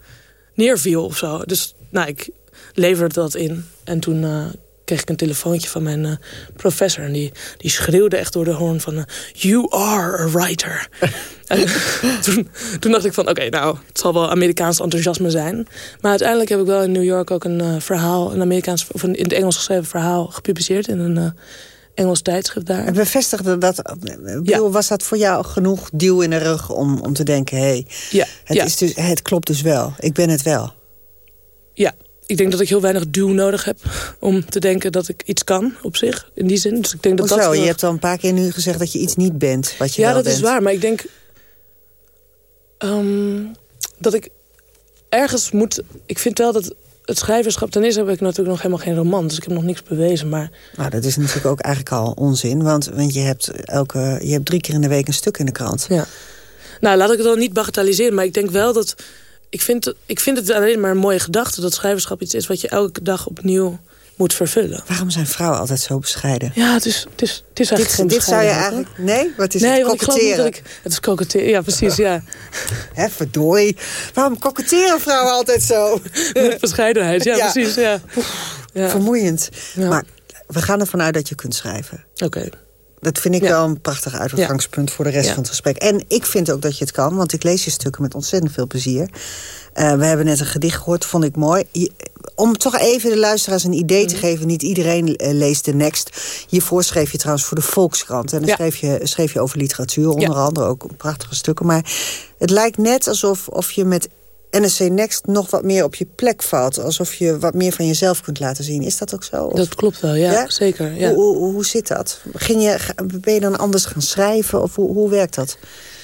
neerviel of zo. Dus nou, ik leverde dat in. En toen uh, kreeg ik een telefoontje van mijn uh, professor. En die, die schreeuwde echt door de hoorn van... Uh, you are a writer. *laughs* en toen, toen, dacht ik van... oké, nou, het zal wel Amerikaans enthousiasme zijn. Maar uiteindelijk heb ik wel in New York ook een verhaal... een Amerikaans, of een in het Engels geschreven verhaal gepubliceerd... in een Engels tijdschrift daar. En bevestigde dat, ja. was dat voor jou genoeg duw in de rug om, om te denken... hé, hey, ja. Het, Is dus, het klopt dus wel, ik ben het wel. Ja, ik denk dat ik heel weinig duw nodig heb om te denken dat ik iets kan op zich. In die zin. Dus ik denk dat Hoezo? dat Je hebt al een paar keer nu gezegd dat je iets niet bent wat je Ja, dat is waar. Maar ik denk um, dat ik ergens moet... Ik vind wel dat het schrijverschap, ten eerste heb ik natuurlijk nog helemaal geen roman. Dus ik heb nog niks bewezen. Maar... Nou, dat is natuurlijk ook eigenlijk al onzin. Want, want je, hebt elke, je hebt drie keer in de week een stuk in de krant. Ja. Nou, laat ik het dan niet bagatelliseren. Maar ik denk wel dat... Ik vind, ik vind het alleen maar een mooie gedachte... dat schrijverschap iets is wat je elke dag opnieuw moet vervullen. Waarom zijn vrouwen altijd zo bescheiden? Ja, het is, het is, het is eigenlijk dit, dit zou je eigenlijk... Nee? Wat is nee, het? Koketteren? Ik, het is koketteren, ja precies, ja. *laughs* Hè, verdooi. Waarom koketteren vrouwen altijd zo? *laughs* Bescheidenheid, ja, precies, ja. ja. Vermoeiend. Maar we gaan ervan uit dat je kunt schrijven. Oké. Dat vind ik wel een prachtig uitgangspunt voor de rest van het gesprek. En ik vind ook dat je het kan, want ik lees je stukken met ontzettend veel plezier. Uh, we hebben net een gedicht gehoord, vond ik mooi. om toch even de luisteraars een idee te mhm. geven... niet iedereen uh, leest de Next. Hiervoor schreef je trouwens voor de Volkskrant. En dan schreef, je, schreef je over literatuur, onder andere ook prachtige stukken. Maar het lijkt net alsof of je met NSC Next nog wat meer op je plek valt. Alsof je wat meer van jezelf kunt laten zien. Is dat ook zo? Dat klopt wel, ja, zeker. Ja. Hoe, hoe, hoe, zit dat? Ging je, ben je dan anders gaan schrijven? Of hoe, hoe werkt dat?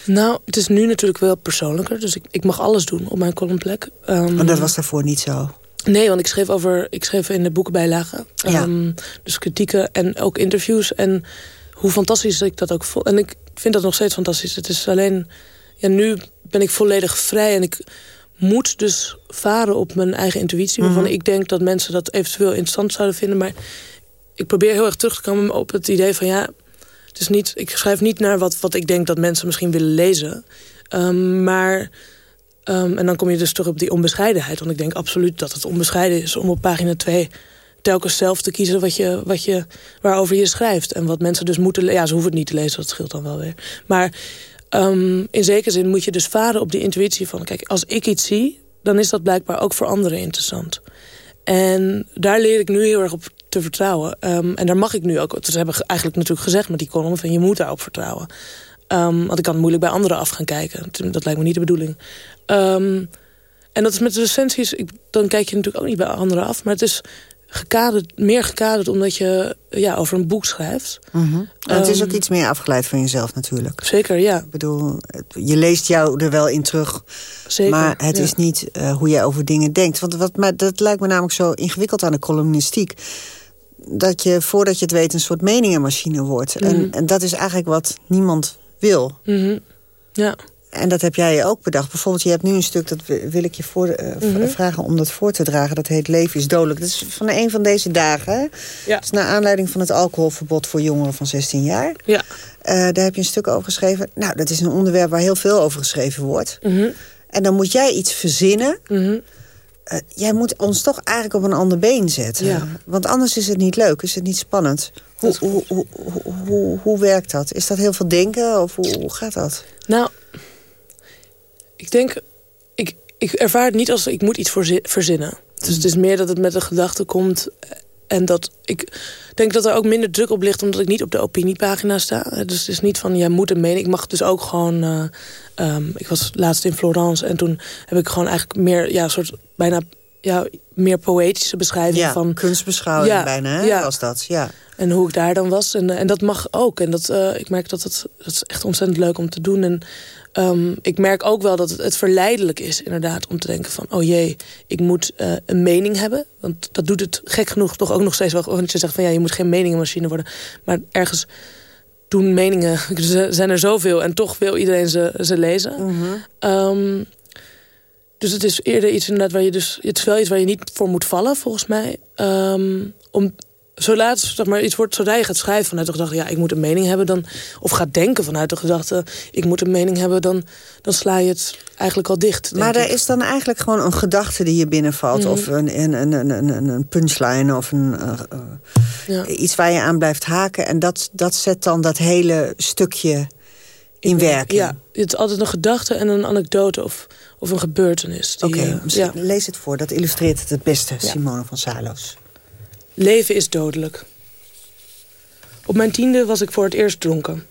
Nou, het is nu natuurlijk wel persoonlijker. Dus ik, ik mag alles doen op mijn columnplek. Um, maar dat was daarvoor niet zo? Nee, want ik schreef, over, ik schreef in de boekenbijlagen. Ja. Um, dus kritieken en ook interviews. En hoe fantastisch ik dat ook vond. En ik vind dat nog steeds fantastisch. Het is alleen... Ja, nu ben ik volledig vrij en ik moet dus varen op mijn eigen intuïtie... waarvan mhm. ik denk dat mensen dat eventueel interessant zouden vinden. Maar ik probeer heel erg terug te komen op het idee van... ja, het is niet, ik schrijf niet naar wat, wat ik denk dat mensen misschien willen lezen. Um, maar... Um, en dan kom je dus terug op die onbescheidenheid. Want ik denk absoluut dat het onbescheiden is om op pagina 2 telkens zelf te kiezen wat je, wat je, waarover je schrijft. En wat mensen dus moeten Ja, ze hoeven het niet te lezen, dat scheelt dan wel weer. Maar Um, in zekere zin moet je dus varen op die intuïtie van... kijk, als ik iets zie, dan is dat blijkbaar ook voor anderen interessant. En daar leer ik nu heel erg op te vertrouwen. Um, en daar mag ik nu ook... Ze hebben eigenlijk natuurlijk gezegd met die column... van je moet daarop vertrouwen. Um, want ik kan moeilijk bij anderen af gaan kijken. Dat lijkt me niet de bedoeling. Um, en dat is met de recensies... Ik, dan kijk je natuurlijk ook niet bij anderen af. Maar het is gekaderd, meer gekaderd omdat je ja, over een boek schrijft. Mhm. het is ook ehm, iets meer afgeleid van jezelf natuurlijk. Zeker, ja. Ik bedoel, je leest jou er wel in terug. Zeker, maar het is niet uh, hoe jij over dingen denkt. Want wat, maar dat lijkt me namelijk zo ingewikkeld aan de columnistiek. Dat je voordat je het weet een soort meningenmachine wordt. en, mhm. en dat is eigenlijk wat niemand wil. Mm Ja. En dat heb jij ook bedacht. Bijvoorbeeld, je hebt nu een stuk, dat wil ik je voor, uh, vragen om dat voor te dragen. Dat heet Leven is dodelijk. Dat is van een van deze dagen. Ja. Dat is naar aanleiding van het alcoholverbod voor jongeren van 16 jaar. Ja. Uh, daar heb je een stuk over geschreven. Nou, dat is een onderwerp waar heel veel over geschreven wordt. Mm En dan moet jij iets verzinnen. Mm jij moet ons toch eigenlijk op een ander been zetten. Ja. Want anders is het niet leuk, is het niet spannend. Hoe, hoe, hoe, hoe, hoe, werkt dat? Is dat heel veel denken of hoe, hoe gaat dat? Nou, ik denk, ik, ik ervaar het niet als ik moet iets verzinnen. Dus het is meer dat het met de gedachte komt... en dat ik denk dat er ook minder druk op ligt... omdat ik niet op de opiniepagina sta. Dus het is niet van, jij moet een mening. Ik mag dus ook gewoon... Uh, um, ik was laatst in Florence en toen heb ik gewoon eigenlijk meer... ja, soort bijna ja, meer poëtische beschrijving ja, van... kunstbeschouwing ja, bijna, hè, ja. was dat, ja. En hoe ik daar dan was. En, en dat mag ook. En dat, uh, ik merk dat het, dat is echt ontzettend leuk om te doen. En Um, ik merk ook wel dat het, het, verleidelijk is inderdaad om te denken van... oh jee, ik moet uh, een mening hebben. Want dat doet het gek genoeg toch ook nog steeds wel. Want je zegt van ja, je moet geen meningenmachine worden. Maar ergens doen meningen, *laughs* zijn er zoveel... en toch wil iedereen ze, ze lezen. Mm -hmm. um, dus het is eerder iets inderdaad waar je dus... het is wel iets waar je niet voor moet vallen, volgens mij. Um, om, zodra, zeg maar, iets wordt, zodra je gaat schrijven vanuit de gedachte... ja, ik moet een mening hebben, dan, of gaat denken vanuit de gedachte... ik moet een mening hebben, dan, dan sla je het eigenlijk al dicht. Maar er is dan eigenlijk gewoon een gedachte die je binnenvalt... Mm. of een, een, een, een, een punchline of een, uh, ja. iets waar je aan blijft haken... en dat, dat zet dan dat hele stukje in werking. Ja, het is altijd een gedachte en een anekdote of, of een gebeurtenis. Oké, okay, ja. lees het voor. Dat illustreert het het beste, Simone van Salos. Leven is dodelijk. Op mijn tiende was ik voor het eerst dronken.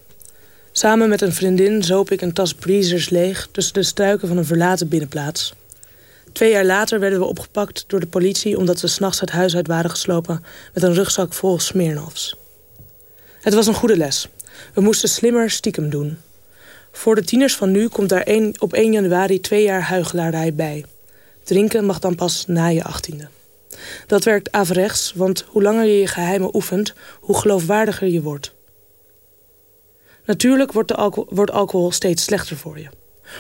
Samen met een vriendin zoop ik een tas breezers leeg... tussen de struiken van een verlaten binnenplaats. Twee jaar later werden we opgepakt door de politie... omdat we s'nachts het huis uit waren geslopen... met een rugzak vol Smirnoffs. Het was een goede les. We moesten slimmer stiekem doen. Voor de tieners van nu komt daar op 1 januari twee jaar huigelaarij bij. Drinken mag dan pas na je achttiende. Dat werkt averechts, want hoe langer je je geheimen oefent... hoe geloofwaardiger je wordt. Natuurlijk wordt, de alcohol, wordt alcohol steeds slechter voor je.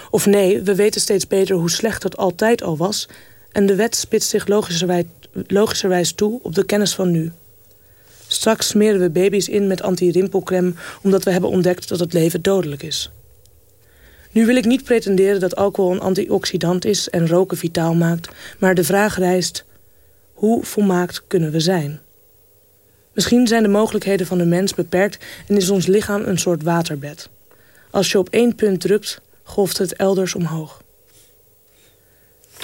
Of nee, we weten steeds beter hoe slecht het altijd al was... en de wet spitst zich logischerwijs, logischerwijs toe op de kennis van nu. Straks smeren we baby's in met anti-rimpelcreme... omdat we hebben ontdekt dat het leven dodelijk is. Nu wil ik niet pretenderen dat alcohol een antioxidant is... en roken vitaal maakt, maar de vraag rijst... Hoe volmaakt kunnen we zijn? Misschien zijn de mogelijkheden van de mens beperkt en is ons lichaam een soort waterbed. Als je op één punt drukt, golft het elders omhoog.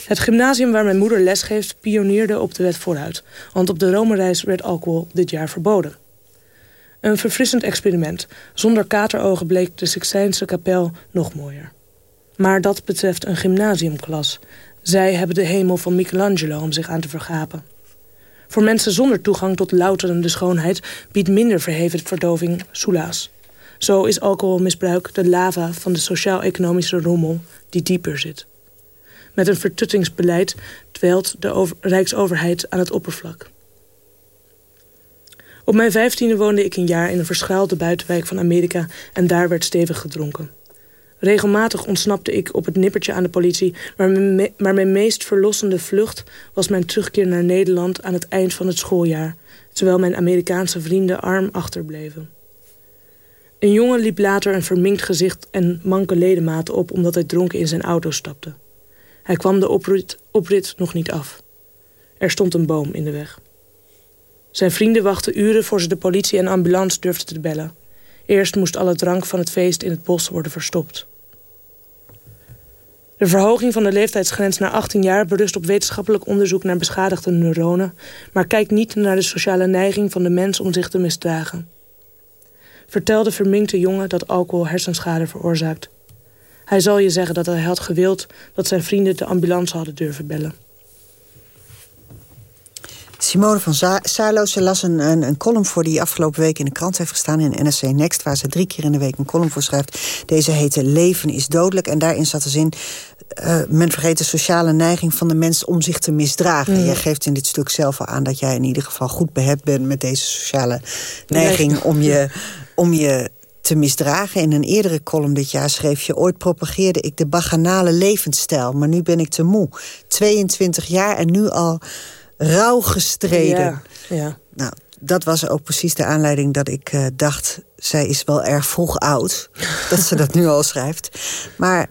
Het gymnasium waar mijn moeder lesgeeft pionierde op de wet vooruit... want op de Rome-reis werd alcohol dit jaar verboden. Een verfrissend experiment. Zonder katerogen bleek de Sixtijnse kapel nog mooier. Maar dat betreft een gymnasiumklas. Zij hebben de hemel van Michelangelo om zich aan te vergapen. Voor mensen zonder toegang tot louterende schoonheid... biedt minder verheven verdoving soelaas. Zo is alcoholmisbruik de lava van de sociaal-economische rommel die dieper zit. Met een vertuttingsbeleid dwelt de Rijksoverheid aan het oppervlak. Op mijn vijftiende woonde ik een jaar in een verschuilde buitenwijk van Amerika... en daar werd stevig gedronken. Regelmatig ontsnapte ik op het nippertje aan de politie... maar mijn, meest verlossende vlucht was mijn terugkeer naar Nederland... aan het eind van het schooljaar... terwijl mijn Amerikaanse vrienden arm achterbleven. Een jongen liep later een verminkt gezicht en manke ledematen op... omdat hij dronken in zijn auto stapte. Hij kwam de oprit, oprit nog niet af. Er stond een boom in de weg. Zijn vrienden wachten uren voor ze de politie en ambulance durfden te bellen. Eerst moest alle drank van het feest in het bos worden verstopt. De verhoging van de leeftijdsgrens naar 18 jaar berust op wetenschappelijk onderzoek naar beschadigde neuronen, maar kijkt niet naar de sociale neiging van de mens om zich te misdragen. Vertel de verminkte jongen dat alcohol hersenschade veroorzaakt. Hij zal je zeggen dat hij had gewild dat zijn vrienden de ambulance hadden durven bellen. Simone van Saarloos, ze las een, een, een, column voor die afgelopen week in de krant heeft gestaan in NSC Next, waar ze drie keer in de week een column voor schrijft. Deze heette Leven is dodelijk en daarin zat de zin... Uh, men vergeet de sociale neiging van de mens om zich te misdragen. Mm. Jij geeft in dit stuk zelf al aan dat jij in ieder geval goed behept bent... met deze sociale neiging om je, om je te misdragen. In een eerdere column dit jaar schreef je... ooit propageerde ik de baganale levensstijl, maar nu ben ik te moe. 22 jaar en nu al rauw gestreden. Ja, ja. Nou, dat was ook precies de aanleiding dat ik uh, dacht... zij is wel erg vroeg oud, *laughs* dat ze dat nu al schrijft. Maar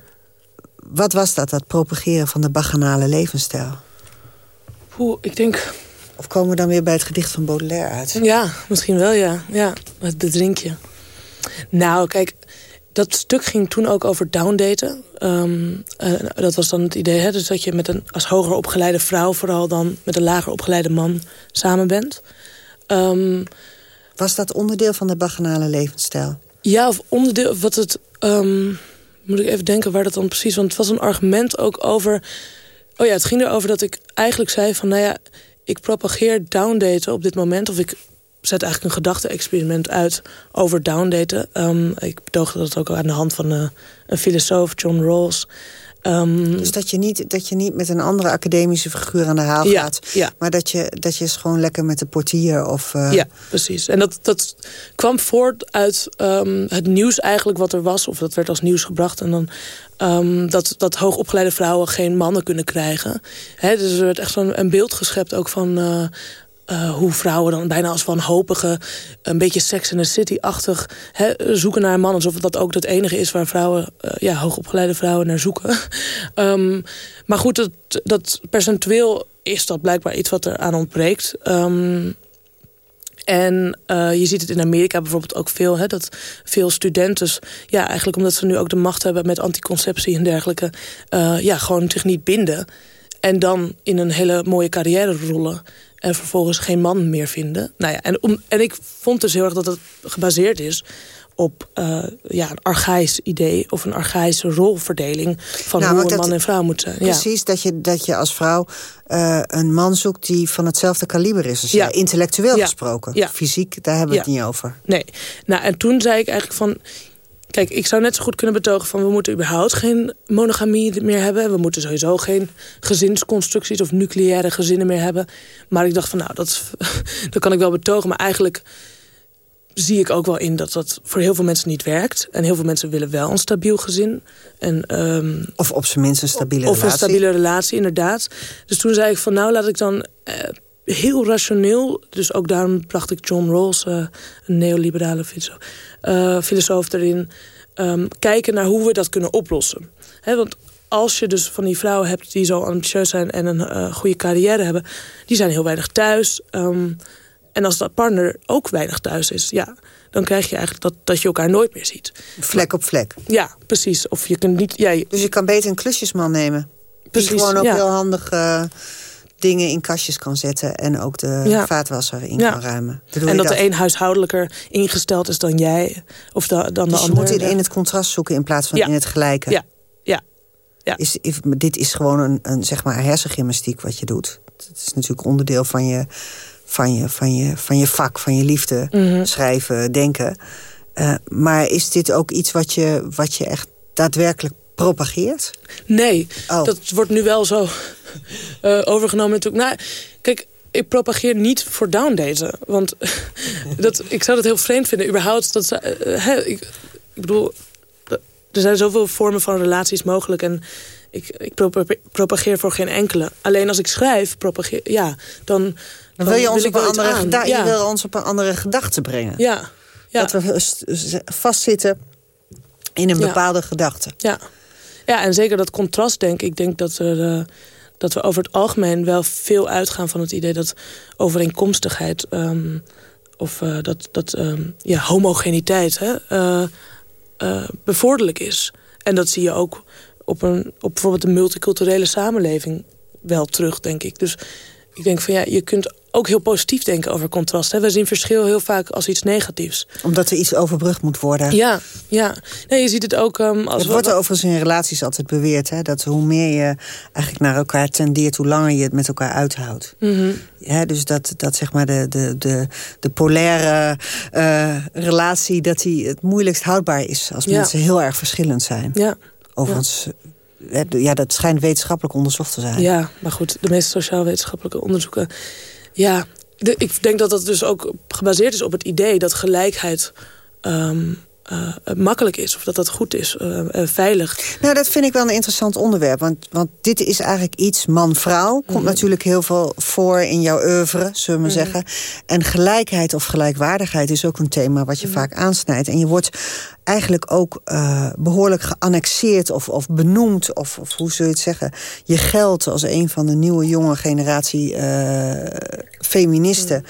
wat was dat, dat propageren van de baganale levensstijl? Oeh, ik denk... Of komen we dan weer bij het gedicht van Baudelaire uit? Ja, misschien wel, ja. ja het bedrinkje. Nou, kijk, dat stuk ging toen ook over downdaten. Um, dat was dan het idee, hè, dus dat je met een als hoger opgeleide vrouw... vooral dan met een lager opgeleide man samen bent. Um, was dat onderdeel van de baganale levensstijl? Ja, of onderdeel, wat het... Um, moet ik even denken waar dat dan precies... want het was een argument ook over... Oh ja, het ging erover dat ik eigenlijk zei van... nou ja, ik propageer downdaten op dit moment... of ik zet eigenlijk een gedachte-experiment uit over downdaten. Um, ik betoog dat ook aan de hand van uh, een filosoof, John Rawls. Um, dus dat je, niet, dat je niet met een andere academische figuur aan de haal gaat... Ja. maar dat je, dat je gewoon lekker met de portier of... Uh... Ja, precies. En dat, dat kwam voort uit um, het nieuws eigenlijk wat er was... of dat werd als nieuws gebracht. En dan um, dat, dat hoogopgeleide vrouwen geen mannen kunnen krijgen. He, dus er werd echt zo'n een beeld geschept ook van... Uh, uh, hoe vrouwen dan bijna als wanhopige... een beetje Sex in the City-achtig zoeken naar een man... alsof dat ook het enige is waar vrouwen, uh, ja, hoogopgeleide vrouwen naar zoeken. um, *laughs* maar goed, dat, dat percentueel is dat blijkbaar iets wat er aan ontbreekt. Um, en uh, je ziet het in Amerika bijvoorbeeld ook veel... Hè, dat veel studenten, ja, eigenlijk omdat ze nu ook de macht hebben... met anticonceptie en dergelijke... Ja, gewoon zich niet binden. En dan in een hele mooie carrière rollen en vervolgens geen man meer vinden. Nou ja, en, om, en ik vond dus heel erg dat het gebaseerd is op uh, ja, een archaïs idee of een archaïsche rolverdeling van nou, hoe een man en vrouw moet zijn. Precies, ja. dat, je, dat je als vrouw uh, een man zoekt die van hetzelfde kaliber is. als ja. intellectueel ja. gesproken. Ja. Fysiek, daar hebben we het niet over. Nee, nou en toen zei ik eigenlijk van... Kijk, ik zou net zo goed kunnen betogen van... we moeten überhaupt geen monogamie meer hebben. We moeten sowieso geen gezinsconstructies of nucleaire gezinnen meer hebben. Maar ik dacht van, nou, dat, *laughs* dat kan ik wel betogen. Maar eigenlijk zie ik ook wel in dat dat voor heel veel mensen niet werkt. En heel veel mensen willen wel een stabiel gezin. En, um, of op zijn minst een stabiele of relatie. Of een stabiele relatie, inderdaad. Dus toen zei ik van, nou, laat ik dan... Uh, heel rationeel, dus ook daarom bracht ik John Rawls... Uh, een neoliberale filosoof, uh, filosoof erin... Um, kijken naar hoe we dat kunnen oplossen. He, want als je dus van die vrouwen hebt die zo ambitieus zijn... en een uh, goede carrière hebben, die zijn heel weinig thuis... Um, en als dat partner ook weinig thuis is, ja, dan krijg je eigenlijk dat, dat je elkaar nooit meer ziet. Vlek op vlek. Ja, precies. Of je kunt niet, ja, je, dus je kan beter een klusjesman nemen. Precies, die gewoon ook ja. heel handig uh, dingen in kastjes kan zetten... en ook de Ja. vaatwasser in Ja. kan ruimen. Bedoel en dat, de een huishoudelijker ingesteld is dan jij. Of da, dan de Dus je ander. moet in, in het contrast zoeken in plaats van Ja. in het gelijke. Ja, ja, ja. Is, if- dit is gewoon een, een zeg maar hersengymnastiek wat je doet. Het is natuurlijk onderdeel van je, van je, van je, van je vak, van je liefde. Mhm. Schrijven, denken. Eh, maar is dit ook iets wat je, wat je echt daadwerkelijk propageert? Nee, Oh. dat wordt nu wel zo *laughs* eh, overgenomen natuurlijk. Nou, kijk, ik propageer niet voor downdaten. Want *laughs* dat, ik zou dat heel vreemd vinden. Überhaupt, dat, eh, hè, ik, ik bedoel, er zijn zoveel vormen van relaties mogelijk. En ik, ik propa- propageer voor geen enkele. Alleen als ik schrijf, propageer, ja, dan... Dan wil je ons, ik op een, andere, ja. je wil ons op een andere gedachte brengen. ja, ja. Dat we vastzitten in een Ja. bepaalde gedachte. Ja. ja, en zeker dat contrast, denk ik. Ik denk dat, er, eh, dat we over het algemeen wel veel uitgaan van het idee... dat overeenkomstigheid ehm, of eh, dat, dat ehm, ja, homogeniteit hè, eh, eh, bevorderlijk is. En dat zie je ook op, een, op bijvoorbeeld een multiculturele samenleving wel terug, denk ik. Dus ik denk van ja, je kunt ook heel positief denken over contrast. Hè. We zien verschil heel vaak als iets negatiefs. Omdat er iets overbrugd moet worden. Ja, ja. Nee, je ziet het ook ehm, als... Het wordt overigens in relaties altijd beweerd... Hè, dat hoe meer je eigenlijk naar elkaar tendeert... hoe langer je het met elkaar uithoudt. Mhm. Ja, dus dat, dat zeg maar de, de, de, de polaire eh, relatie... dat die het moeilijkst houdbaar is als Ja. mensen heel erg verschillend zijn. Ja, Overigens, eh, ja, dat schijnt wetenschappelijk onderzocht te zijn. Ja, maar goed, de meeste sociaal-wetenschappelijke onderzoeken... Ja, ik denk dat dat dus ook gebaseerd is op het idee... dat gelijkheid ehm, eh, makkelijk is, of dat dat goed is, eh, eh, veilig. Nou, dat vind ik wel een interessant onderwerp. Want, want dit is eigenlijk iets man-vrouw. Komt natuurlijk heel veel voor in jouw oeuvre, zullen we maar zeggen. En gelijkheid of gelijkwaardigheid is ook een thema wat je vaak aansnijdt. En je wordt eigenlijk ook eh, behoorlijk geannexeerd of, of benoemd... Of, of hoe zul je het zeggen? Je geldt als een van de nieuwe jonge generatie eh, feministen...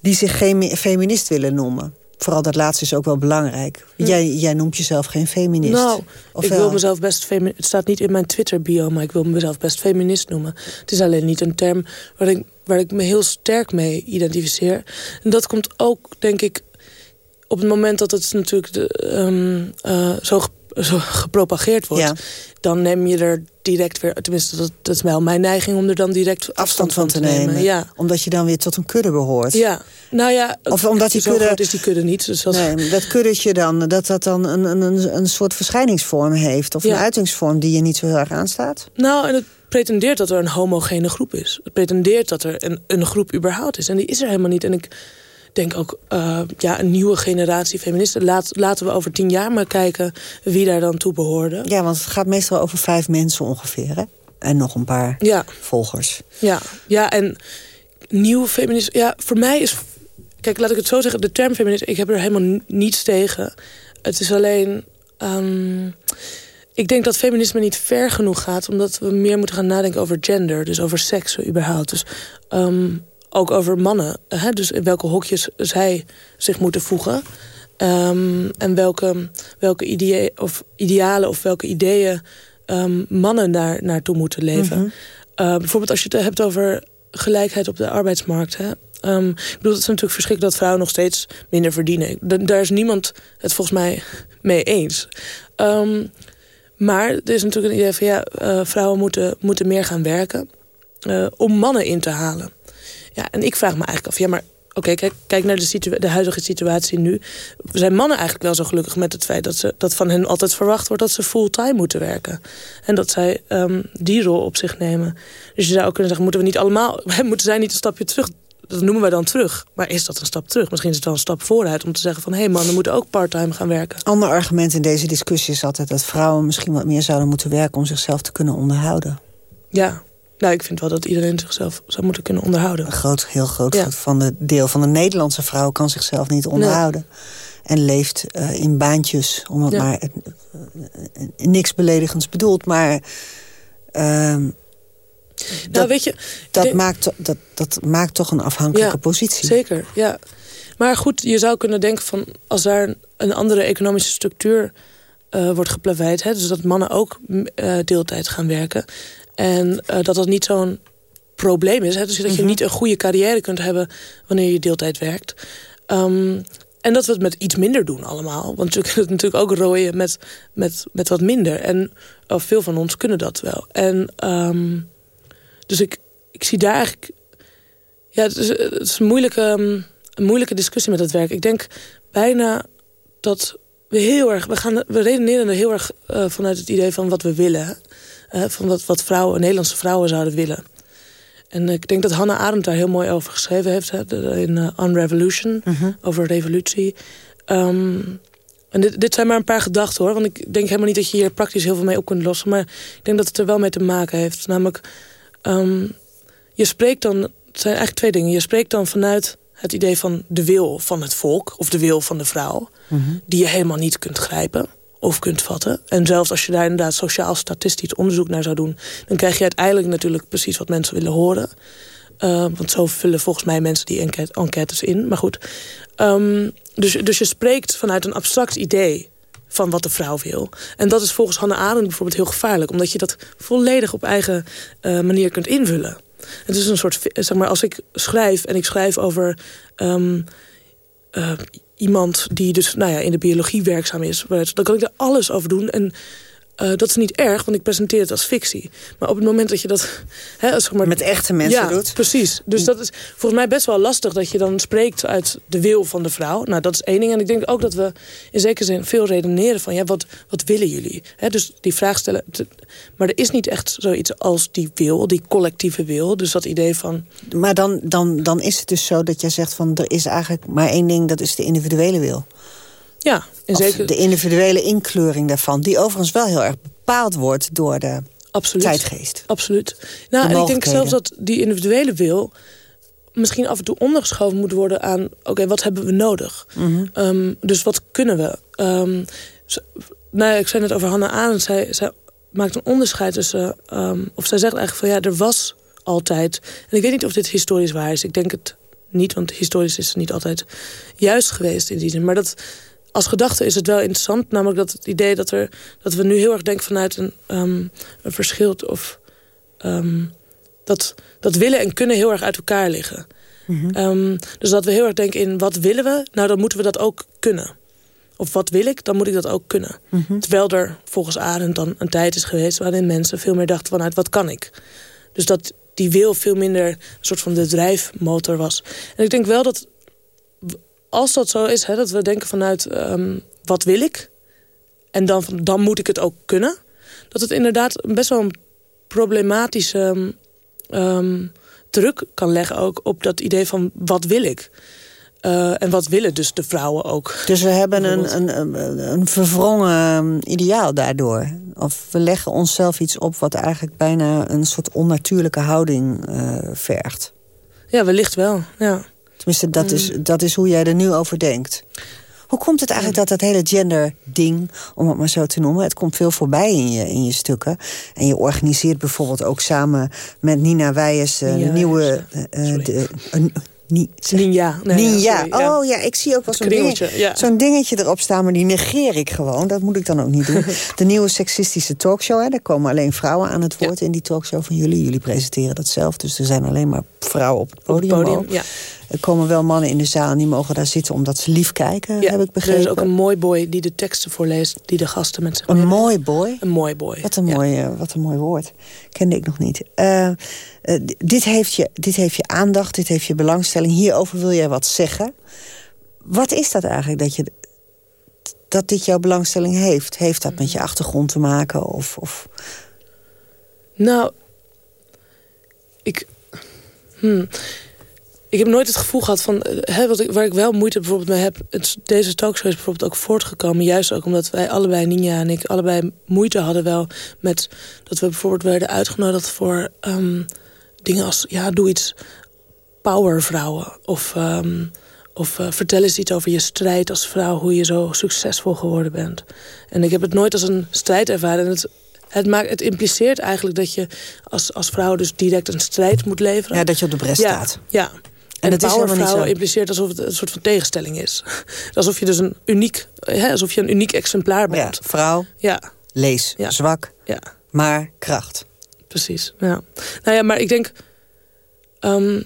die zich geen feminist willen noemen. Vooral dat laatste is ook wel belangrijk. Jij, jij noemt jezelf geen feminist. Nou, Of ik wel? wil mezelf best feminist... Het staat niet in mijn Twitter-bio, maar ik wil mezelf best feminist noemen. Het is alleen niet een term waar ik, waar ik me heel sterk mee identificeer. En dat komt ook, denk ik, op het moment dat het natuurlijk de, zo, ge- zo gepropageerd wordt... Ja. dan neem je er direct weer... Tenminste, dat, dat is wel mijn neiging om er dan direct afstand van te nemen. Ja. Omdat je dan weer tot een kudde behoort. ja, nou ja... Of omdat die kudde- is die kudde niet. Dus dat, Nee, dat kuddetje dan, dat dat dan een, een, een, een soort verschijningsvorm heeft. Of Ja. een uitingsvorm die je niet zo heel erg aanstaat. Nou, en het pretendeert dat er een homogene groep is. Het pretendeert dat er een, een groep überhaupt is. En die is er helemaal niet. En ik denk ook, eh, ja, een nieuwe generatie feministen. Laat, laten we over tien jaar maar kijken wie daar dan toe behoorde. Ja, want het gaat meestal over vijf mensen ongeveer, hè? En nog een paar Ja, volgers. ja, ja. En Nieuw feminisme, ja, voor mij is... Kijk, laat ik het zo zeggen, de term feminisme, ik heb er helemaal niets tegen. Het is alleen... Ehm, ik denk dat feminisme niet ver genoeg gaat... omdat we meer moeten gaan nadenken over gender. Dus over seks überhaupt. Dus ehm, ook over mannen. Hè? Dus in welke hokjes zij zich moeten voegen. Um, en welke, welke idee, of idealen of welke ideeën um, mannen daar naartoe moeten leven. Mm bijvoorbeeld als je het hebt over gelijkheid op de arbeidsmarkt. Hè? Um, ik bedoel, het is natuurlijk verschrikkelijk dat vrouwen nog steeds minder verdienen. daar is niemand het volgens mij mee eens. Maar er is natuurlijk een idee van ja, uh, vrouwen moeten, moeten meer gaan werken uh, om mannen in te halen. Ja, en ik vraag me eigenlijk af, ja, maar oké, kijk, kijk naar de, de, huidige situatie nu. Zijn mannen eigenlijk wel zo gelukkig met het feit... dat, ze, dat van hen altijd verwacht wordt dat ze fulltime moeten werken. En dat zij um, die rol op zich nemen. Dus je zou ook kunnen zeggen, moeten we niet allemaal... *laughs* moeten zij niet een stapje terug dat noemen wij dan terug. Maar is dat een stap terug? Misschien is het wel een stap vooruit om te zeggen van... hé hey mannen moeten ook parttime gaan werken. Ander argument in deze discussie is altijd dat vrouwen misschien wat meer zouden moeten werken... om zichzelf te kunnen onderhouden. Ja, nou, ik vind wel dat iedereen zichzelf zou moeten kunnen onderhouden. Een groot, heel groot van de deel van de Nederlandse vrouw kan zichzelf niet onderhouden. En leeft uh, in baantjes, om het maar uh, niks beledigends bedoeld, maar... Uh, nou, dat, weet je, dat, maakt, dat, dat maakt toch een afhankelijke ja, positie. Zeker, ja. Maar goed, je zou kunnen denken van... als daar een andere economische structuur uh, wordt geplaveid... Hè, dus dat mannen ook uh, deeltijd gaan werken... En uh, dat dat niet zo'n probleem is. Hè? Dus dat je mhm. niet een goede carrière kunt hebben wanneer je deeltijd werkt. Um, en dat we het met iets minder doen allemaal. Want je kunt het natuurlijk ook rooien met, met, met wat minder. En oh, veel van ons kunnen dat wel. En um, dus ik, ik zie daar eigenlijk... Ja, het is, het is een, moeilijke, een moeilijke discussie met het werk. Ik denk bijna dat we heel erg... We, gaan, we redeneren er heel erg uh, vanuit het idee van wat we willen van wat, wat vrouwen, Nederlandse vrouwen zouden willen. En ik denk dat Hannah Arendt daar heel mooi over geschreven heeft. Hè, in uh, On Revolution, mhm. over revolutie. Um, en dit, dit zijn maar een paar gedachten hoor. Want ik denk helemaal niet dat je hier praktisch heel veel mee op kunt lossen. Maar ik denk dat het er wel mee te maken heeft. Namelijk, um, je spreekt dan... Het zijn eigenlijk twee dingen. Je spreekt dan vanuit het idee van de wil van het volk. Of de wil van de vrouw. Mhm. Die je helemaal niet kunt grijpen of kunt vatten. En zelfs als je daar inderdaad sociaal-statistisch onderzoek naar zou doen... dan krijg je uiteindelijk natuurlijk precies wat mensen willen horen. Uh, want zo vullen volgens mij mensen die enquête, enquêtes in. Maar goed. Um, dus, dus je spreekt vanuit een abstract idee van wat de vrouw wil. En dat is volgens Hannah Arendt bijvoorbeeld heel gevaarlijk... omdat je dat volledig op eigen uh, manier kunt invullen. Het is een soort, zeg maar, als ik schrijf en ik schrijf over... Um, uh, iemand die dus nou ja, in de biologie werkzaam is. Dan kan ik er alles over doen. En uh, dat is niet erg, want ik presenteer het als fictie. Maar op het moment dat je dat... Hè, zeg maar, Met echte mensen ja, doet. precies. Dus dat is volgens mij best wel lastig... dat je dan spreekt uit de wil van de vrouw. Nou, dat is één ding. En ik denk ook dat we in zekere zin veel redeneren van... ja, wat, wat willen jullie? Hè, dus die vraag stellen... maar er is niet echt zoiets als die wil, die collectieve wil. Dus dat idee van... Maar dan, dan, dan is het dus zo dat jij zegt van... er is eigenlijk maar één ding, dat is de individuele wil. Ja, in zeker... de individuele inkleuring daarvan. Die overigens wel heel erg bepaald wordt door de Absoluut. tijdgeest. Absoluut. Nou, en ik denk zelfs dat die individuele wil misschien af en toe ondergeschoven moet worden aan... oké, wat hebben we nodig? Mm -hmm. dus wat kunnen we? Um, nou, ik zei net over Hannah Arendt. Zij, zij maakt een onderscheid tussen... Um, of zij zegt eigenlijk van ja, er was altijd... en ik weet niet of dit historisch waar is. Ik denk het niet, want historisch is het niet altijd juist geweest in die zin. Maar dat als gedachte is het wel interessant. Namelijk dat het idee dat, er, dat we nu heel erg denken vanuit een, um, een verschil... of um, dat, dat willen en kunnen heel erg uit elkaar liggen. Mm -hmm. um, dus dat we heel erg denken in wat willen we? Nou, dan moeten we dat ook kunnen. Of wat wil ik? Dan moet ik dat ook kunnen. Mm -hmm. Terwijl er volgens Arendt dan een tijd is geweest... waarin mensen veel meer dachten vanuit wat kan ik? Dus dat die wil veel minder een soort van de drijfmotor was. En ik denk wel dat als dat zo is, hè, dat we denken vanuit um, wat wil ik... en dan, dan moet ik het ook kunnen... dat het inderdaad best wel een problematische um, druk kan leggen... ook op dat idee van wat wil ik... Uh, en wat willen dus de vrouwen ook? Dus we hebben een, een, een, verwrongen ideaal daardoor. Of we leggen onszelf iets op wat eigenlijk bijna een soort onnatuurlijke houding uh, vergt. Ja, wellicht wel, ja. Tenminste, dat, is, Mm. dat is hoe jij er nu over denkt. Hoe komt het eigenlijk dat dat hele gender-ding, om het maar zo te noemen... het komt veel voorbij in je, in je stukken. En je organiseert bijvoorbeeld ook samen met Nina Wijers... Nina een nieuwe... Eh, sorry. de, een, Ninja. Nee, Ninja. sorry, ja. Oh ja, ik zie ook wel zo'n dingetje, ja. zo'n dingetje erop staan, maar die negeer ik gewoon. Dat moet ik dan ook niet doen. *laughs* De nieuwe seksistische talkshow, hè, daar komen alleen vrouwen aan het woord in die talkshow van jullie. Jullie presenteren dat zelf, dus er zijn alleen maar vrouwen op het Op het podium. Er komen wel mannen in de zaal en die mogen daar zitten omdat ze lief kijken, ja. heb ik Er begrepen. is ook een mooi boy die de teksten voorleest, die de gasten met zich Een mooi boy. Een mooi boy. Wat een, Ja. mooi, eh, wat een mooi woord. Kende ik nog niet. Eh, eh, dit, heeft je, dit heeft je aandacht, dit heeft je belangstelling. Hierover wil jij wat zeggen. Wat is dat eigenlijk dat, je, dat dit jouw belangstelling heeft? Heeft dat met je achtergrond te maken? Of, of... Nou, ik... Hmm. Ik heb nooit het gevoel gehad van... eh, Hè, wat ik, waar ik wel moeite bijvoorbeeld mee heb... Het, deze talkshow is bijvoorbeeld ook voortgekomen... juist ook omdat wij allebei, Ninja en ik... allebei moeite hadden wel met... dat we bijvoorbeeld werden uitgenodigd voor ehm, dingen als... ja, doe iets powervrouwen. Of, ehm, of eh, vertel eens iets over je strijd als vrouw... hoe je zo succesvol geworden bent. En ik heb het nooit als een strijd ervaren. En het, het, maakt, het impliceert eigenlijk dat je als, als vrouw... dus direct een strijd moet leveren. Ja, dat je op de bres Ja, staat. ja. En, niet powervrouw zo. impliceert alsof het een soort van tegenstelling is. *laughs* alsof je dus een uniek, hè, alsof je een uniek exemplaar Ja, bent. vrouw, Ja, lees, Ja. zwak, ja, maar kracht. precies. Ja. Nou ja, maar ik denk... ehm,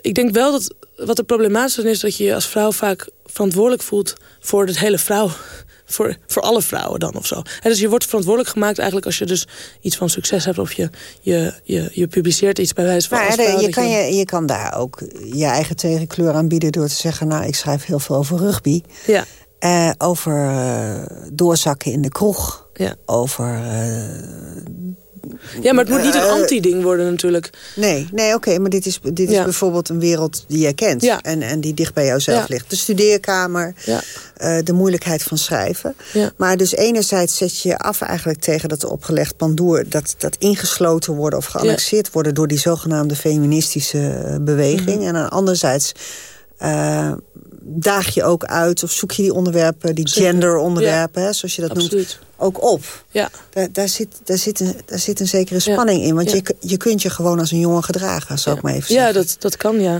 ik denk wel dat wat er problematisch is... dat je je als vrouw vaak verantwoordelijk voelt voor het hele vrouw... Voor, voor alle vrouwen dan of zo. En dus je wordt verantwoordelijk gemaakt eigenlijk als je dus iets van succes hebt... of je, je, je, je publiceert iets bij wijze van Maar vrouw, je, kan je, je kan daar ook je eigen tegenkleur aanbieden... door te zeggen, nou, ik schrijf heel veel over rugby. Ja, Eh, over eh, doorzakken in de kroeg. ja. Over... eh, ja, maar het moet niet een Eh, anti-ding worden natuurlijk. nee, nee oké, maar dit is, dit is Ja. bijvoorbeeld een wereld die jij kent. Ja. En, en die dicht bij jouzelf Ja. ligt. De studeerkamer, Ja. eh, de moeilijkheid van schrijven. Maar dus enerzijds zet je je af eigenlijk tegen dat opgelegd pandoer... dat, dat ingesloten worden of geannexeerd worden... door die zogenaamde feministische eh, beweging. Mhm. En dan anderzijds... daag je ook uit of zoek je die onderwerpen, die genderonderwerpen, hè, zoals je dat noemt, ook op. Ja, Daar, daar, zit, daar, zit een, daar zit een zekere spanning in. Want Ja. je, je kunt je gewoon als een jongen gedragen, zou ik maar even ja zeggen. dat, dat kan, ja.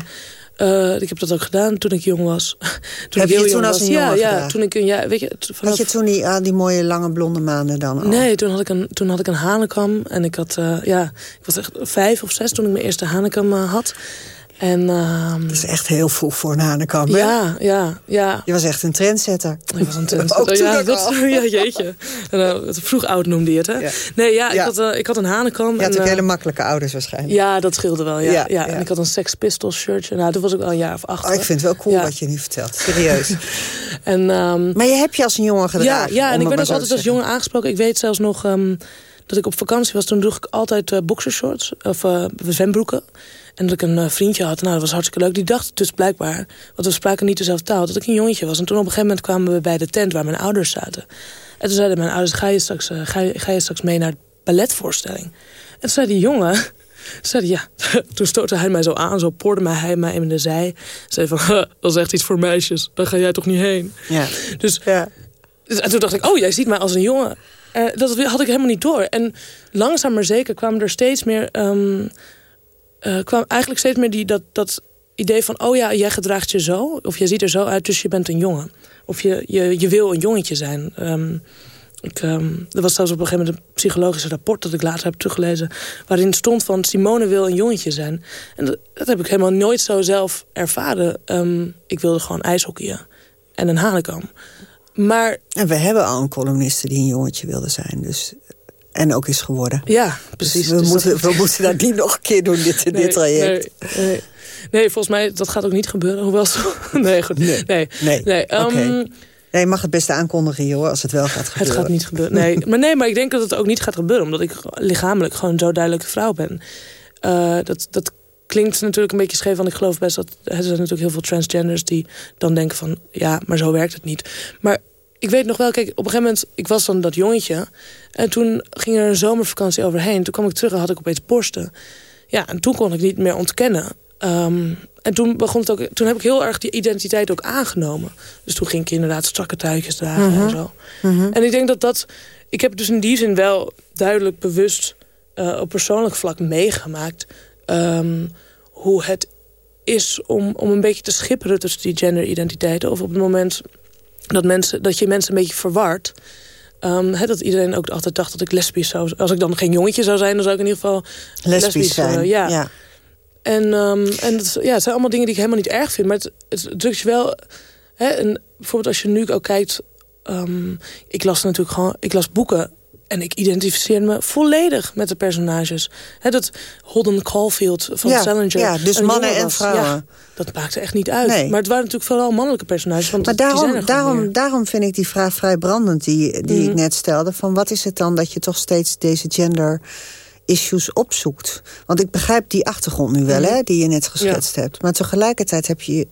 Eh, ik heb dat ook gedaan toen ik jong was. *laughs* toen Heb ik je toen jong als was. een jongen ja, ja, toen ik een ja, weet je, vanaf, Had je toen die, ah, die mooie lange blonde maanden dan al? Nee, toen had ik een, toen had ik een hanekam. En ik had, eh, ja, ik was echt vijf of zes toen ik mijn eerste hanekam eh, had. En ehm, Dat is echt heel vroeg voor een hanekam, ja, ja, ja. Je was echt een trendsetter. Ik was een. *laughs* Ook toen ja, dat, *laughs* ja, jeetje. En, eh, vroeg oud noemde je het, hè? Ja. Nee, ja, ik, Ja. had, eh, ik had een hanekam. Je had en, ook eh, hele makkelijke ouders waarschijnlijk. Ja, dat scheelde wel, ja. Ja, ja, ja. En ik had een Sex Pistols shirtje. Nou, toen was ik al een jaar of acht. Oh, ik vind het wel cool Ja. wat je nu vertelt. Serieus. *laughs* En, ehm, maar je hebt je als een jongen ja, gedragen. ja, en om ik werd maar ook altijd als jongen aangesproken. Ik weet zelfs nog ehm, dat ik op vakantie was. Toen droeg ik altijd eh boxershorts of eh zwembroeken. En dat ik een eh, vriendje had. Nou, dat was hartstikke leuk. Die dacht dus blijkbaar, want we spraken niet dezelfde taal... dat ik een jongetje was. En toen op een gegeven moment kwamen we bij de tent waar mijn ouders zaten. En toen zeiden mijn ouders, ga je straks, eh, ga je, ga je straks mee naar de balletvoorstelling? En toen zei die jongen... *laughs* Zei ja. *laughs* Toen stootte hij mij zo aan, zo poorde hij mij in de zij. Zei van, "Huh, dat is echt iets voor meisjes. Daar ga jij toch niet heen? Ja. Dus Ja. dus- En toen dacht ik, oh, jij ziet mij als een jongen. Eh, dat had ik helemaal niet door. En langzaam maar zeker kwamen er steeds meer... ehm, eh, kwam eigenlijk steeds meer die, dat, dat idee van... oh ja, jij gedraagt je zo. Of jij ziet er zo uit, dus je bent een jongen. Of je, je, je wil een jongetje zijn. Ehm, ik, ehm, er was zelfs op een gegeven moment een psychologisch rapport... dat ik later heb teruggelezen... waarin stond van Simone wil een jongetje zijn. En dat, dat heb ik helemaal nooit zo zelf ervaren. Ehm, ik wilde gewoon ijshockeyen en een hanekam. Maar En we hebben al een columniste die een jongetje wilde zijn. Dus, en ook is geworden. ja, precies. Dus we, Dus moeten, dat- we moeten dat niet nog een keer doen, dit, dit traject. Nee, nee. nee, volgens mij, dat gaat ook niet gebeuren. Hoewel, zo- *laughs* nee, goed. Nee, nee. Nee, ehm, oké. Nee, je mag het beste aankondigen, joh, als het wel gaat Het gebeuren. gaat niet gebeuren. Nee, *laughs* maar, nee, maar ik denk dat het ook niet gaat gebeuren. Omdat ik lichamelijk gewoon zo duidelijk vrouw ben. Eh, dat, dat klinkt natuurlijk een beetje scheef. Want ik geloof best dat er zijn natuurlijk heel veel transgenders... die dan denken van, ja, maar zo werkt het niet. Maar ik weet nog wel, kijk, op een gegeven moment... ik was dan dat jongetje. En toen ging er een zomervakantie overheen. Toen kwam ik terug en had ik opeens borsten. ja, en toen kon ik niet meer ontkennen. Ehm, en toen, begon het ook, toen heb ik heel erg die identiteit ook aangenomen. Dus toen ging ik inderdaad strakke tuitjes dragen en zo. En ik denk dat dat... Ik heb dus in die zin wel duidelijk bewust... Uh, op persoonlijk vlak meegemaakt... Um, hoe het is om, om een beetje te schipperen tussen die genderidentiteiten. Of op het moment dat, mensen, dat je mensen een beetje verward... Um, dat iedereen ook altijd dacht dat ik lesbisch zou Als ik dan geen jongetje zou zijn, dan zou ik in ieder geval lesbisch, lesbisch zijn. Uh, ja. ja. En, um, en dat, ja, het zijn allemaal dingen die ik helemaal niet erg vind. Maar het, het drukt je wel... Hè, en bijvoorbeeld als je nu ook kijkt... Um, ik las natuurlijk gewoon... Ik las boeken en ik identificeer me volledig met de personages. He, dat Holden Caulfield van ja, Salinger. Ja, dus mannen en vrouwen. Ja, dat maakte echt niet uit. Nee. Maar het waren natuurlijk vooral mannelijke personages. Want maar daarom, daarom, daarom vind ik die vraag vrij brandend die, die ik mhm. net stelde. Van wat is het dan dat je toch steeds deze gender issues opzoekt? Want ik begrijp die achtergrond nu wel, mhm. hè, die je net geschetst hebt. Maar tegelijkertijd heb je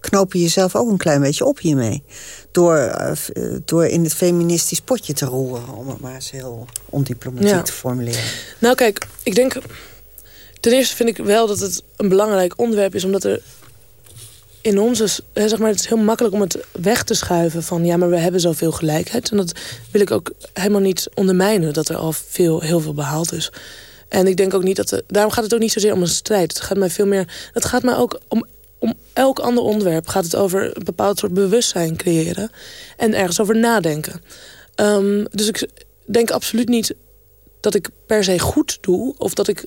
knoop je jezelf ook een klein beetje op hiermee. Door, uh, door in het feministisch potje te roeren, om het maar eens heel ondiplomatiek te formuleren. Nou kijk, ik denk... Ten eerste vind ik wel dat het een belangrijk onderwerp is... omdat er in onze... Zeg maar, het is heel makkelijk om het weg te schuiven van... ja, maar we hebben zoveel gelijkheid. En dat wil ik ook helemaal niet ondermijnen... dat er al veel, heel veel behaald is. En ik denk ook niet dat... daarom gaat het ook niet zozeer om een strijd. Het gaat mij veel meer... Het gaat mij ook om om elk ander onderwerp gaat het over een bepaald soort bewustzijn creëren. En ergens over nadenken. Um, dus ik denk absoluut niet dat ik per se goed doe. Of dat ik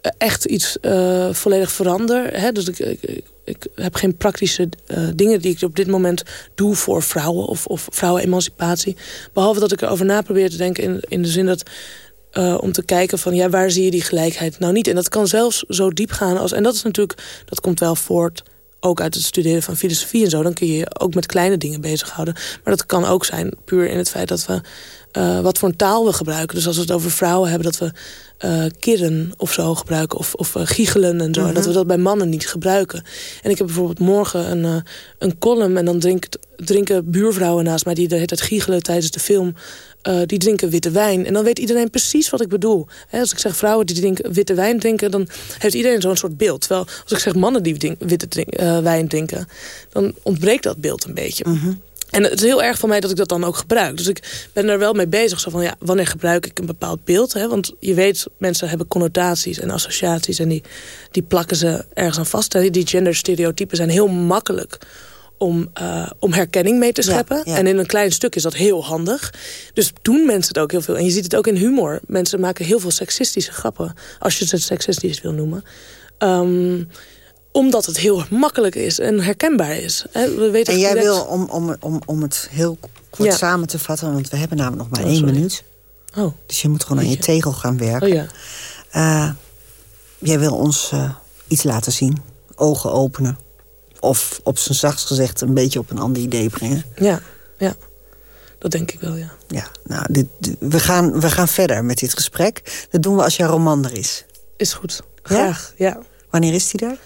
eh, echt iets uh, volledig verander. Hè? Dus ik, ik, heb geen praktische uh, dingen die ik op dit moment doe voor vrouwen. Of, of vrouwenemancipatie. Behalve dat ik erover na probeer te denken in, in de zin dat... Om te kijken van ja, waar zie je die gelijkheid nou niet? En dat kan zelfs zo diep gaan als... en dat is natuurlijk, dat komt wel voort ook uit het studeren van filosofie en zo... dan kun je je ook met kleine dingen bezighouden. Maar dat kan ook zijn puur in het feit dat we... Uh, wat voor een taal we gebruiken. Dus als we het over vrouwen hebben... dat we uh, kirren of zo gebruiken. Of, of uh, giechelen en zo. En dat we mhm. dat bij mannen niet gebruiken. En ik heb bijvoorbeeld morgen een, een column... en dan drinkt, drinken buurvrouwen naast mij... die de hele tijd giechelen tijdens de film... Die drinken witte wijn. En dan weet iedereen precies wat ik bedoel. als ik zeg vrouwen die drinken, witte wijn drinken... dan heeft iedereen zo'n soort beeld. Terwijl als ik zeg mannen die witte drink, uh, wijn drinken... dan ontbreekt dat beeld een beetje. -hmm. En het is heel erg van mij dat ik dat dan ook gebruik. Dus ik ben er wel mee bezig. Zo van, ja, wanneer gebruik ik een bepaald beeld? Hè? Want je weet, mensen hebben connotaties en associaties... en die, die plakken ze ergens aan vast. Hè? Die genderstereotypen zijn heel makkelijk om, uh, om herkenning mee te scheppen. En in een klein stuk is dat heel handig. Dus doen mensen het ook heel veel. En je ziet het ook in humor. Mensen maken heel veel seksistische grappen. Als je het seksistisch wil noemen. Um, omdat het heel makkelijk is en herkenbaar is. We weten en jij wil, om, om, om, om het heel kort samen te vatten... want we hebben namelijk nog maar oh, één minuut. Oh. Dus je moet gewoon aan je tegel gaan werken. Oh, ja. Uh, jij wil ons uh, iets laten zien. Ogen openen of op zijn zachtst gezegd een beetje op een ander idee brengen. Ja, ja. Dat denk ik wel, ja. Ja, nou, dit, we, gaan, we gaan verder met dit gesprek. Dat doen we als jouw roman er is. Is goed. Graag, ja. Wanneer is die daar?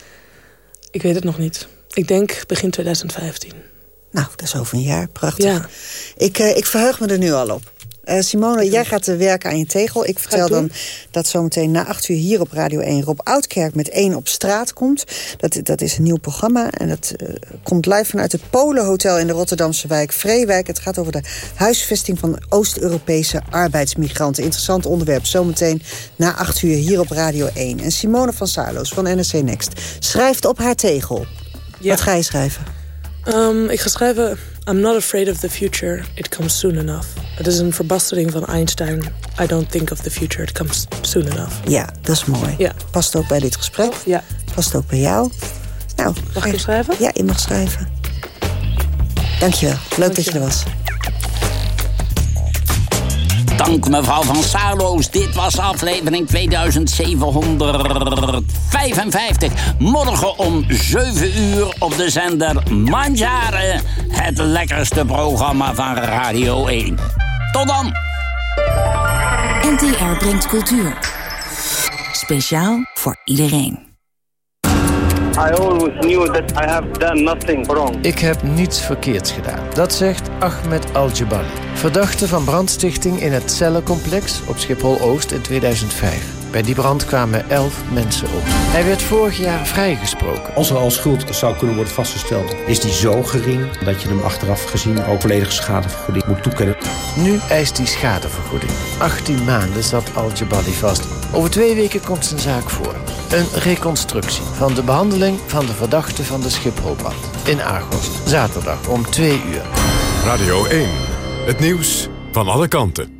Ik weet het nog niet. Ik denk begin 2015. Nou, dat is over een jaar. Prachtig. Ja. Ik, uh, ik verheug me er nu al op. Uh, Simone, jij gaat werken aan je tegel. Ik vertel dan dat zometeen na acht uur hier op Radio 1... Rob Oudkerk met één op straat komt. Dat, dat is een nieuw programma. En dat uh, komt live vanuit het Polenhotel in de Rotterdamse wijk Vreewijk. Het gaat over de huisvesting van Oost-Europese arbeidsmigranten. Interessant onderwerp. Zometeen na acht uur hier op Radio 1. En Simone van Saarloos van NRC Next schrijft op haar tegel. Ja. Wat ga je schrijven? Um, ik ga schrijven... I'm not afraid of the future, it comes soon enough. Het is een verbastering van Einstein. I don't think of the future, it comes soon enough. Ja, dat is mooi. Ja. Past ook bij dit gesprek. Ja. Past ook bij jou. Nou, mag ik schrijven? Ja, je mag schrijven. Dankjewel. Leuk dat je er was. Dank mevrouw van Saarloos. Dit was aflevering 2755. Morgen om 7 uur op de zender Manjare. Het lekkerste programma van Radio 1. Tot dan. NTR brengt cultuur. Speciaal voor iedereen. I always knew that I have done nothing wrong. Ik heb niets verkeerds gedaan. Dat zegt Ahmed Al-Jabali. Verdachte van brandstichting in het cellencomplex op Schiphol-Oost in 2005. Bij die brand kwamen elf mensen om. Hij werd vorig jaar vrijgesproken. Als er al schuld zou kunnen worden vastgesteld, is die zo gering dat je hem achteraf gezien ook volledige schadevergoeding moet toekennen. Nu eist hij schadevergoeding. 18 maanden zat Al-Jabali vast. Over twee weken komt zijn zaak voor. Een reconstructie van de behandeling van de verdachte van de Schipholbrand. In Argos, zaterdag om 2 uur. Radio 1, het nieuws van alle kanten.